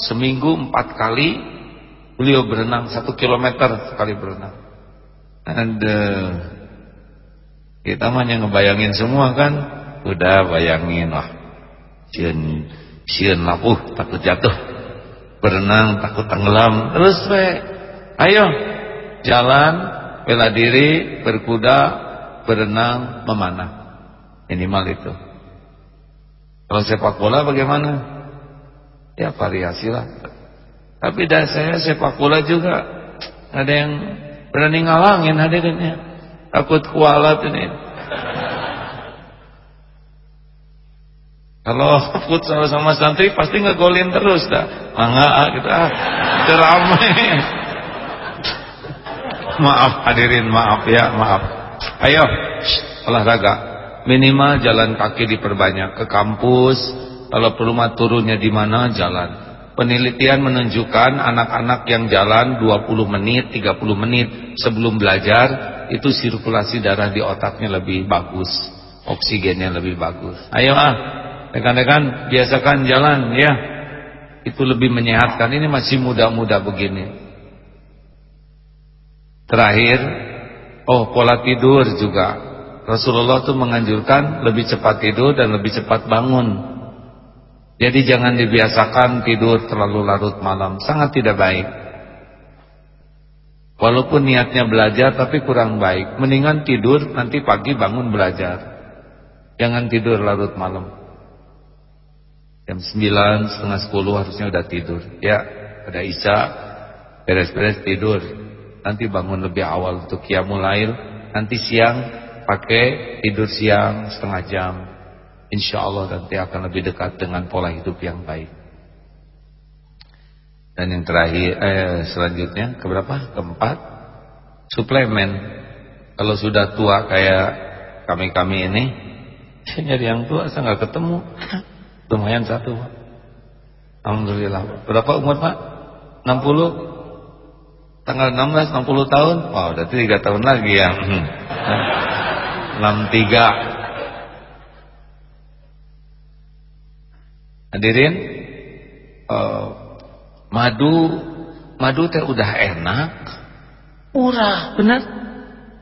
Seminggu empat kali beliau berenang satu kilometer sekali berenang. And uh, kita mah yang ngebayangin semua kan, udah bayangin lah, sieun sieun lapuh takut jatuh, berenang takut tenggelam, terus we, ayo jalan bela diri berkuda berenang memanah minimal itu kalau sepak bola bagaimana? Ya variasi lah. Tapi dah saya sepak bola juga ada yang berani ngalangin hadirinnya. Takut kualat ini. Kalau futsal sama santri pasti ngegolin terus dah. Mangga ah, kita gitu, ah, ceramai. maaf hadirin, maaf ya, maaf. Ayo, olahraga. Minimal jalan kaki diperbanyak ke kampus. Kalau perlu turunnya di mana jalan. Penelitian menunjukkan anak-anak yang jalan 20 menit 30 menit sebelum belajar itu sirkulasi darah di otaknya lebih bagus. Oksigennya lebih bagus. Ayo ah rekan-rekan biasakan jalan ya itu lebih menyehatkan ini masih muda-muda begini terakhir oh pola tidur juga Rasulullah itu menganjurkan lebih cepat tidur dan lebih cepat bangun. Jadi jangan dibiasakan tidur terlalu larut malam, sangat tidak baik. Walaupun niatnya belajar tapi kurang baik, mendingan tidur nanti pagi bangun belajar. Jangan tidur larut malam. Jam 9, setengah 10 harusnya udah tidur. Ya, ada Isya, beres-beres tidur. Nanti bangun lebih awal untuk kiamulail. Nanti siang pakai tidur siang setengah jam insya Allah nanti akan lebih dekat dengan pola hidup yang baik. Dan yang terakhir, eh, selanjutnya keberapa? Keempat, suplemen. Kalau sudah tua kayak kami-kami ini, saya nyari yang tua, saya nggak ketemu. Lumayan satu, Pak. Alhamdulillah. Berapa umur Pak? 60? Tanggal 16, 60 tahun? Wah, wow, berarti 3 tahun lagi ya. 63 Hadirin uh, madu madu teh udah enak, murah, benar.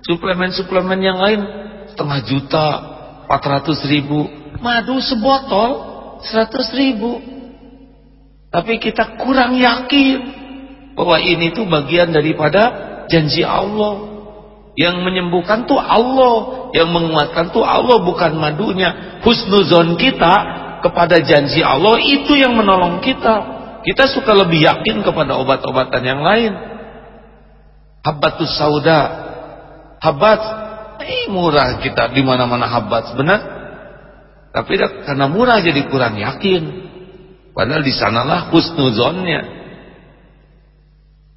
Suplemen-suplemen yang lain setengah juta, 400 ribu, madu sebotol 100 ribu. Tapi kita kurang yakin bahwa ini tuh bagian daripada janji Allah. Yang menyembuhkan tuh Allah, yang menguatkan tuh Allah bukan madunya. Husnuzon kita kepada janji Allah itu yang menolong kita. Kita suka lebih yakin kepada obat-obatan yang lain. Habbatus sauda. Habbat eh murah kita di mana-mana habbat, benar? Tapi karena murah jadi kurang yakin. Padahal di sanalah husnuzonnya.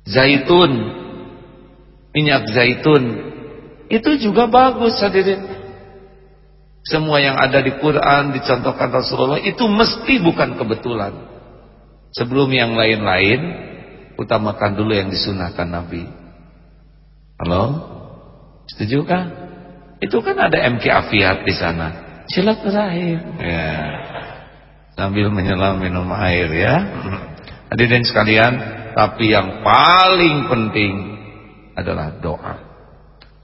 Zaitun, minyak zaitun, itu juga bagus hadirin. Semua yang ada di Quran dicontohkan Rasulullah itu mesti bukan kebetulan. Sebelum yang lain-lain, utamakan dulu yang disunahkan Nabi. Halo? Setuju kan? Itu kan ada MK Afiat di sana. Silaturahim. Ya. Sambil menyelam minum air ya. Hadirin sekalian, tapi yang paling penting adalah doa.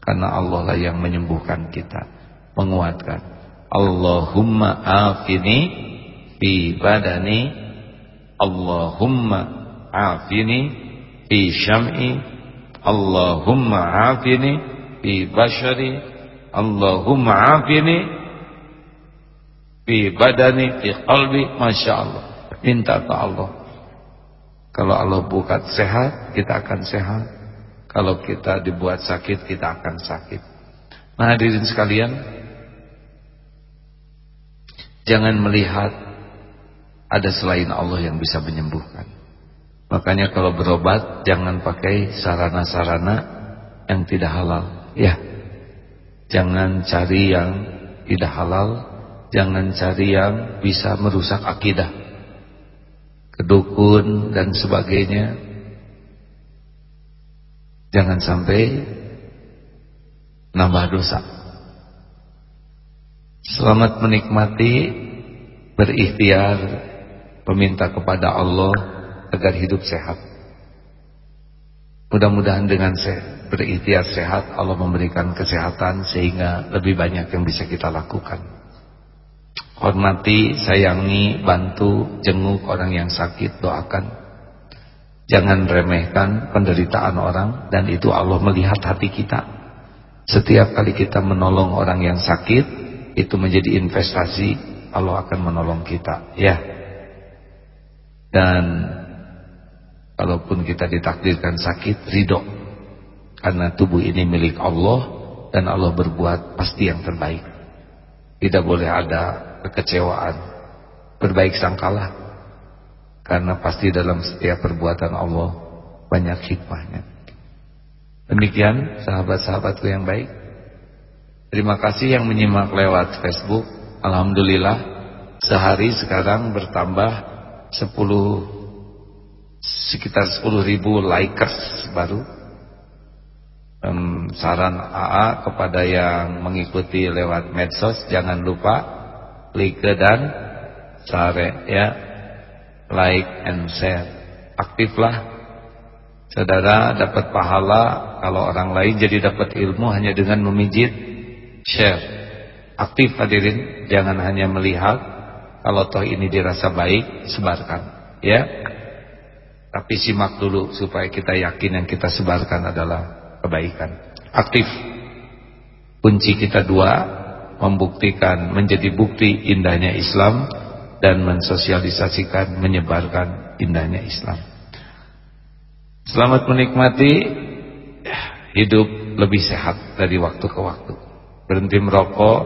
Karena Allah lah yang menyembuhkan kita menguatkan. Allahumma afini fi badani Allahumma afini fi syam'i Allahumma afini fi bashari Allahumma afini fi badani fi qalbi Masya Allah minta ke Allah kalau Allah buat sehat kita akan sehat kalau kita dibuat sakit kita akan sakit nah hadirin sekalian Jangan melihat ada selain Allah yang bisa menyembuhkan. Makanya kalau berobat jangan pakai sarana-sarana yang tidak halal. Ya. Jangan cari yang tidak halal, jangan cari yang bisa merusak akidah. Kedukun dan sebagainya. Jangan sampai nambah dosa. Selamat menikmati berikhtiar meminta kepada Allah agar hidup sehat. Mudah-mudahan dengan berikhtiar sehat Allah memberikan kesehatan sehingga lebih banyak yang bisa kita lakukan. Hormati, sayangi, bantu, jenguk orang yang sakit, doakan. Jangan remehkan penderitaan orang dan itu Allah melihat hati kita. Setiap kali kita menolong orang yang sakit, itu menjadi investasi Allah akan menolong kita ya dan kalaupun kita ditakdirkan sakit ridho karena tubuh ini milik Allah dan Allah berbuat pasti yang terbaik tidak boleh ada kekecewaan berbaik sangkalah karena pasti dalam setiap perbuatan Allah banyak hikmahnya demikian sahabat-sahabatku yang baik Terima kasih yang menyimak lewat Facebook. Alhamdulillah sehari sekarang bertambah 10 sekitar 10 ribu likers baru. Um, saran AA kepada yang mengikuti lewat medsos jangan lupa like dan share ya like and share aktiflah saudara dapat pahala kalau orang lain jadi dapat ilmu hanya dengan memijit share aktif hadirin jangan hanya melihat Kalau toh ini dirasa baik, sebarkan. Ya. Tapi simak dulu supaya kita yakin yang kita sebarkan adalah kebaikan. Aktif. Kunci kita dua, membuktikan menjadi bukti indahnya Islam dan mensosialisasikan, menyebarkan indahnya Islam. Selamat menikmati hidup lebih sehat dari waktu ke waktu. Berhenti merokok,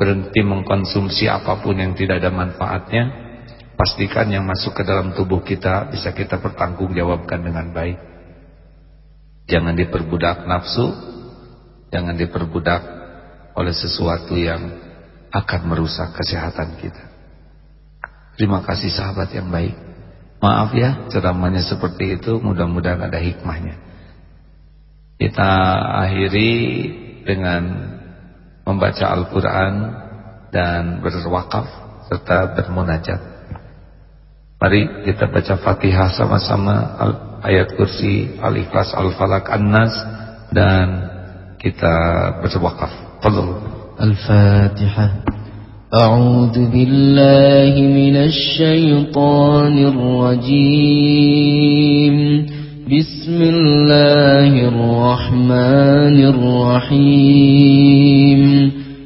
berhenti mengkonsumsi apa pun yang tidak ada manfaatnya Pastikan yang masuk ke dalam tubuh kita bisa kita pertanggungjawabkan dengan baik. Jangan diperbudak nafsu, jangan diperbudak oleh sesuatu yang akan merusak kesehatan kita. Terima kasih sahabat yang baik. Maaf ya ceramahnya seperti itu, mudah-mudahan ada hikmahnya. Kita akhiri dengan membaca Al-Quran dan berwakaf serta bermunajat. Mari kita baca Fatihah sama-sama ayat kursi, Al-Ikhlas, Al-Falaq, An-Nas dan kita bersedekah. Tafadhal. Al-Fatihah. A'udzu billahi minasy syaithanir rajim. Bismillahirrahmanirrahim.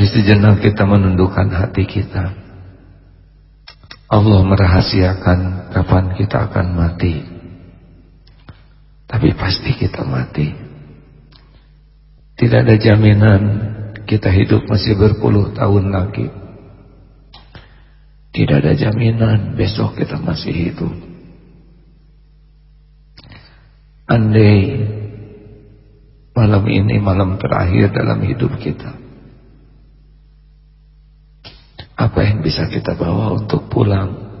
Mari sejenak kita menundukkan hati kita Allah merahasiakan kapan kita akan mati Tapi pasti kita mati tidak ada jaminan kita hidup masih berpuluh tahun lagi. Tidak ada jaminan besok kita masih hidup. Andai malam ini malam terakhir dalam hidup kita. Apa yang bisa kita bawa untuk pulang?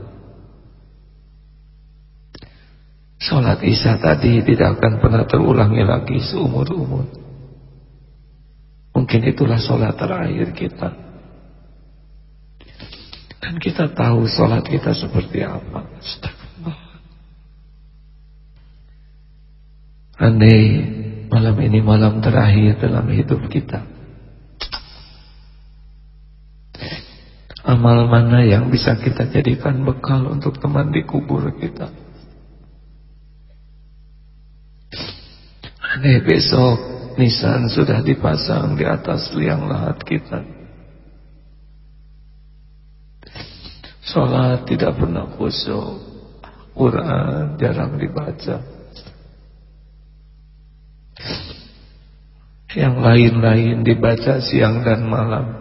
Sholat isya tadi tidak akan pernah terulangi lagi seumur-umur. Mungkin itulah sholat terakhir kita. Dan kita tahu sholat kita seperti apa. Andai malam ini malam terakhir dalam hidup kita. Amal mana yang bisa kita jadikan bekal untuk teman di kubur kita. Andai besok nisan sudah dipasang di atas liang lahat kita. Sholat tidak pernah khusyuk, Quran jarang dibaca. Yang lain-lain dibaca siang dan malam.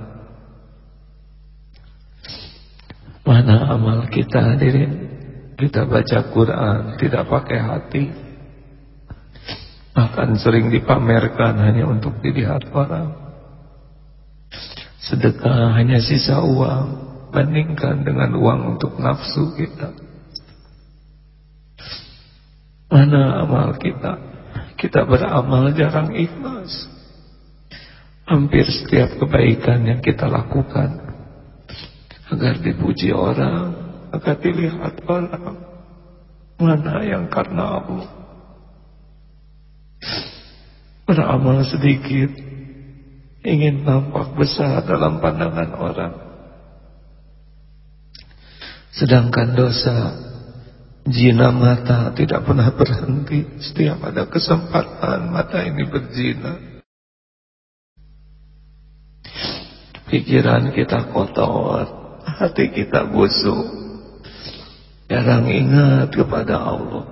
Mana amal kita hadirin? Kita baca Quran tidak pakai hati bahkan sering dipamerkan hanya untuk dilihat orang. Sedekah hanya sisa uang, bandingkan dengan uang untuk nafsu kita. Mana amal kita? Kita beramal jarang ikhlas. Hampir setiap kebaikan yang kita lakukan agar dipuji orang, agar dilihat orang, mana yang karena Allah beramal sedikit ingin nampak besar dalam pandangan orang. Sedangkan dosa jina mata tidak pernah berhenti. Setiap ada kesempatan mata ini berzina. Pikiran kita kotor hati kita busuk. Jarang ingat kepada Allah.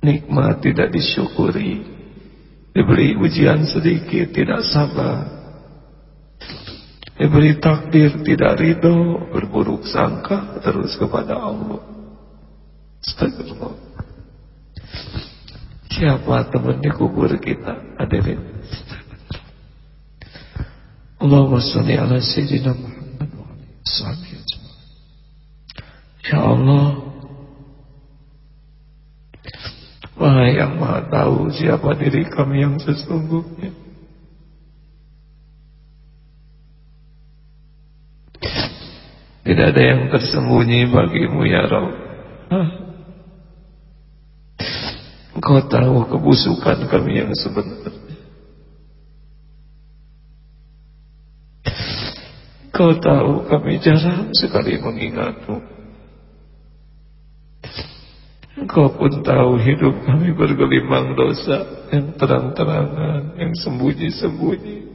Nikmat tidak disyukuri. Diberi ujian sedikit tidak sabar. Diberi takdir tidak ridho berburuk sangka terus kepada Allah. Astagfirullah. Siapa teman di kubur kita? Hadirin. Allahumma salli ala sayyidina Muhammad alihi Ya Allah Wahai yang maha tahu siapa diri kami yang sesungguhnya. Tidak ada yang tersembunyi bagimu ya Rabb. Engkau tahu kebusukan kami yang sebenarnya. Engkau tahu kami jarang sekali mengingatmu. Engkau pun tahu hidup kami bergelimang dosa yang terang-terangan, yang sembunyi-sembunyi.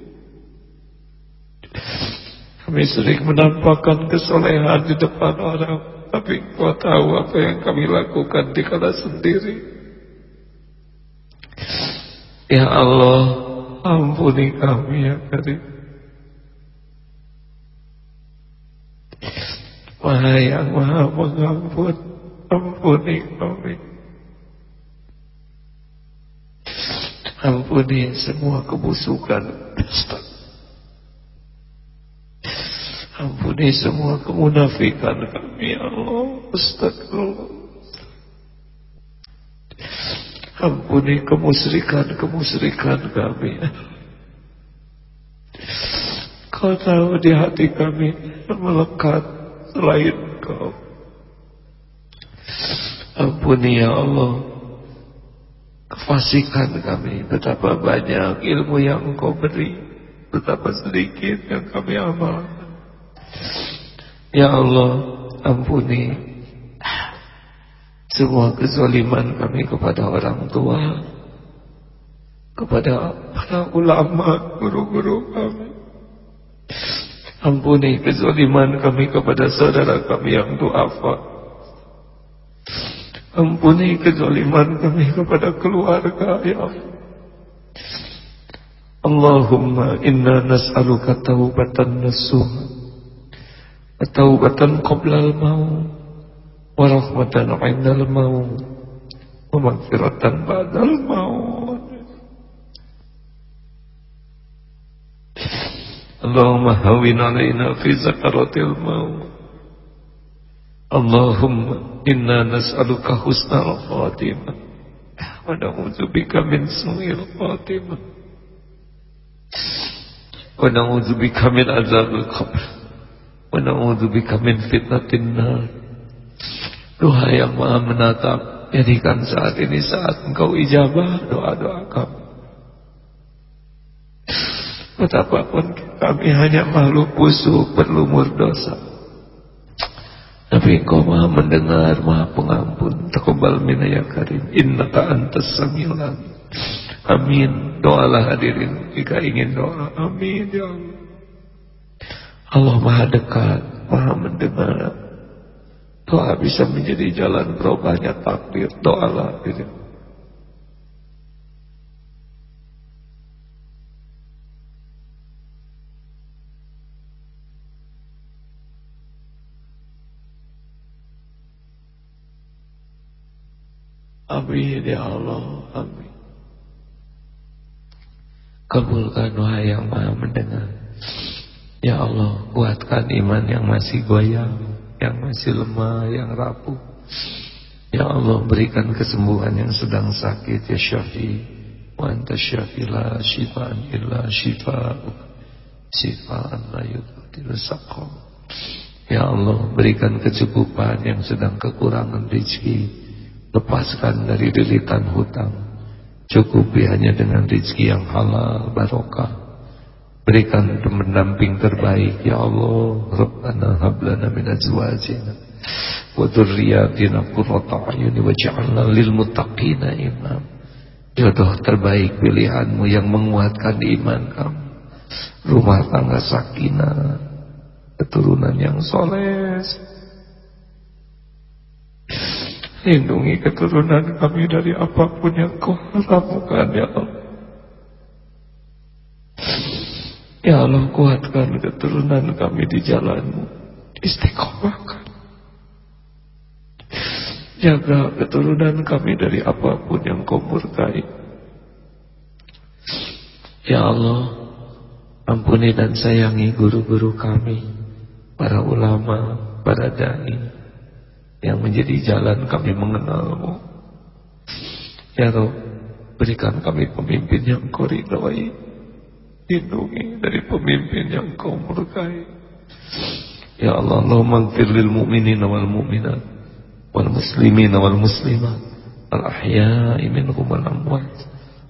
Kami sering menampakkan kesolehan di depan orang, tapi engkau tahu apa yang kami lakukan di kala sendiri. Ya Allah, ampuni kami ya Karim. Wahai yang maha mengampun Ampuni kami. Ampuni semua kebusukan. Ampuni semua kemunafikan kami ya Allah. Astagfirullah. Ampuni kemusrikan-kemusrikan kami Kau tahu di hati kami melekat selain kau. Ampuni ya Allah. Kefasikan kami Betapa banyak ilmu yang engkau beri Betapa sedikit yang kami amalkan. Ya Allah Ampuni Semua kezaliman kami kepada orang tua Kepada para ulama Guru-guru kami Ampuni kezaliman kami kepada saudara kami yang duafa Ampuni kezaliman kami kepada keluarga ya Allah. Allahumma inna nas'aluka taubatan nasuh taubatan qabla al-maut wa rahmatan 'inda al-maut wa maghfiratan ba'da al-maut Allahumma hawin 'alaina fi zakaratil maut. Allahumma inna nas'aluka husnal khatimah wa na'udzubika min su'il khatimah wa na'udzubika min azabil qabr. Wa na'udzubika min fitnatin nar. Doa yang maha menatap Jadikan saat ini saat engkau ijabah doa-doa kami Betapapun kami hanya makhluk busuk berlumur dosa tapi engkau maha mendengar, maha pengampun. Takubal mina ya karim. Innaka antas samiul Amin. Doalah hadirin jika ingin doa. Amin ya Allah. Allah maha dekat, maha mendengar. Doa bisa menjadi jalan berubahnya takdir. Doalah hadirin. Amin ya Allah, amin. Kabulkan doa yang maha mendengar. Ya Allah, kuatkan iman yang masih goyang, yang masih lemah, yang rapuh. Ya Allah, berikan kesembuhan yang sedang sakit, ya Syafi. Wa anta syafi la shifaan illa shifa'uk. Shifaan la yudhatiru saqam. Ya Allah, berikan kecukupan yang sedang kekurangan rezeki Lepaskan dari lilitan hutang. Cukupi hanya dengan rezeki yang halal barokah. Berikan pendamping terbaik Ya Allah. Rabbana hablana min azwajina Wa dhurriyatina qurrata ayuni Waj'alna lil muttaqina imam. Jodoh terbaik pilihanmu yang menguatkan iman kamu. Rumah tangga sakinah Keturunan yang soleh Lindungi keturunan kami dari apa pun yang kau lakukan ya Allah. Ya Allah kuatkan keturunan kami di jalanmu. Istiqomahkan. Jaga keturunan kami dari apa pun yang kau murkai. Ya Allah, ampuni dan sayangi guru-guru kami, para ulama, para dai, yang menjadi jalan kami mengenalmu. Ya Rob, berikan kami pemimpin yang kau ridhoi, lindungi dari pemimpin yang kau murkai. Ya Allah, Allahumma gfir lil mu'minin wal mu'minat, wal muslimin wal muslimat, al ahya'i minhum wal amwat.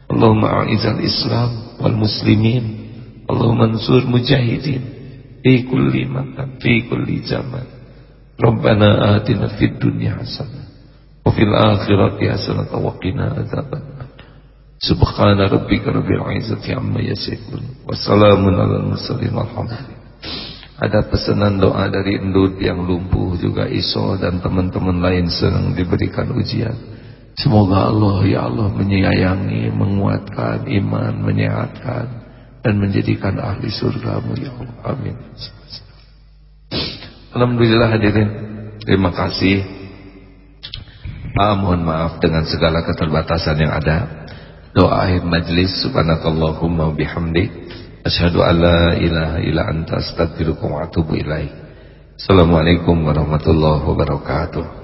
Allahumma a'izal islam wal muslimin, Allahumma ansur mujahidin, fi kulli makan, fi kulli zaman. Rabbana atina fid dunya hasanah wa fil akhirati hasanah wa qina adzabannar. Subhana rabbika rabbil izzati amma yasifun wa salamun alal mursalin walhamdulillah. Ada pesanan doa dari Endut yang lumpuh juga Iso dan teman-teman lain sedang diberikan ujian. Semoga Allah ya Allah menyayangi, menguatkan iman, menyehatkan dan menjadikan ahli surgamu ya Allah. Amin. Alhamdulillah hadirin. Terima kasih. Ah, Mohon maaf dengan segala keterbatasan yang ada. Doa akhir majlis Subhanakallahumma bihamdik. Asyhadu an la ilaha illa anta ilaih Assalamualaikum warahmatullahi wabarakatuh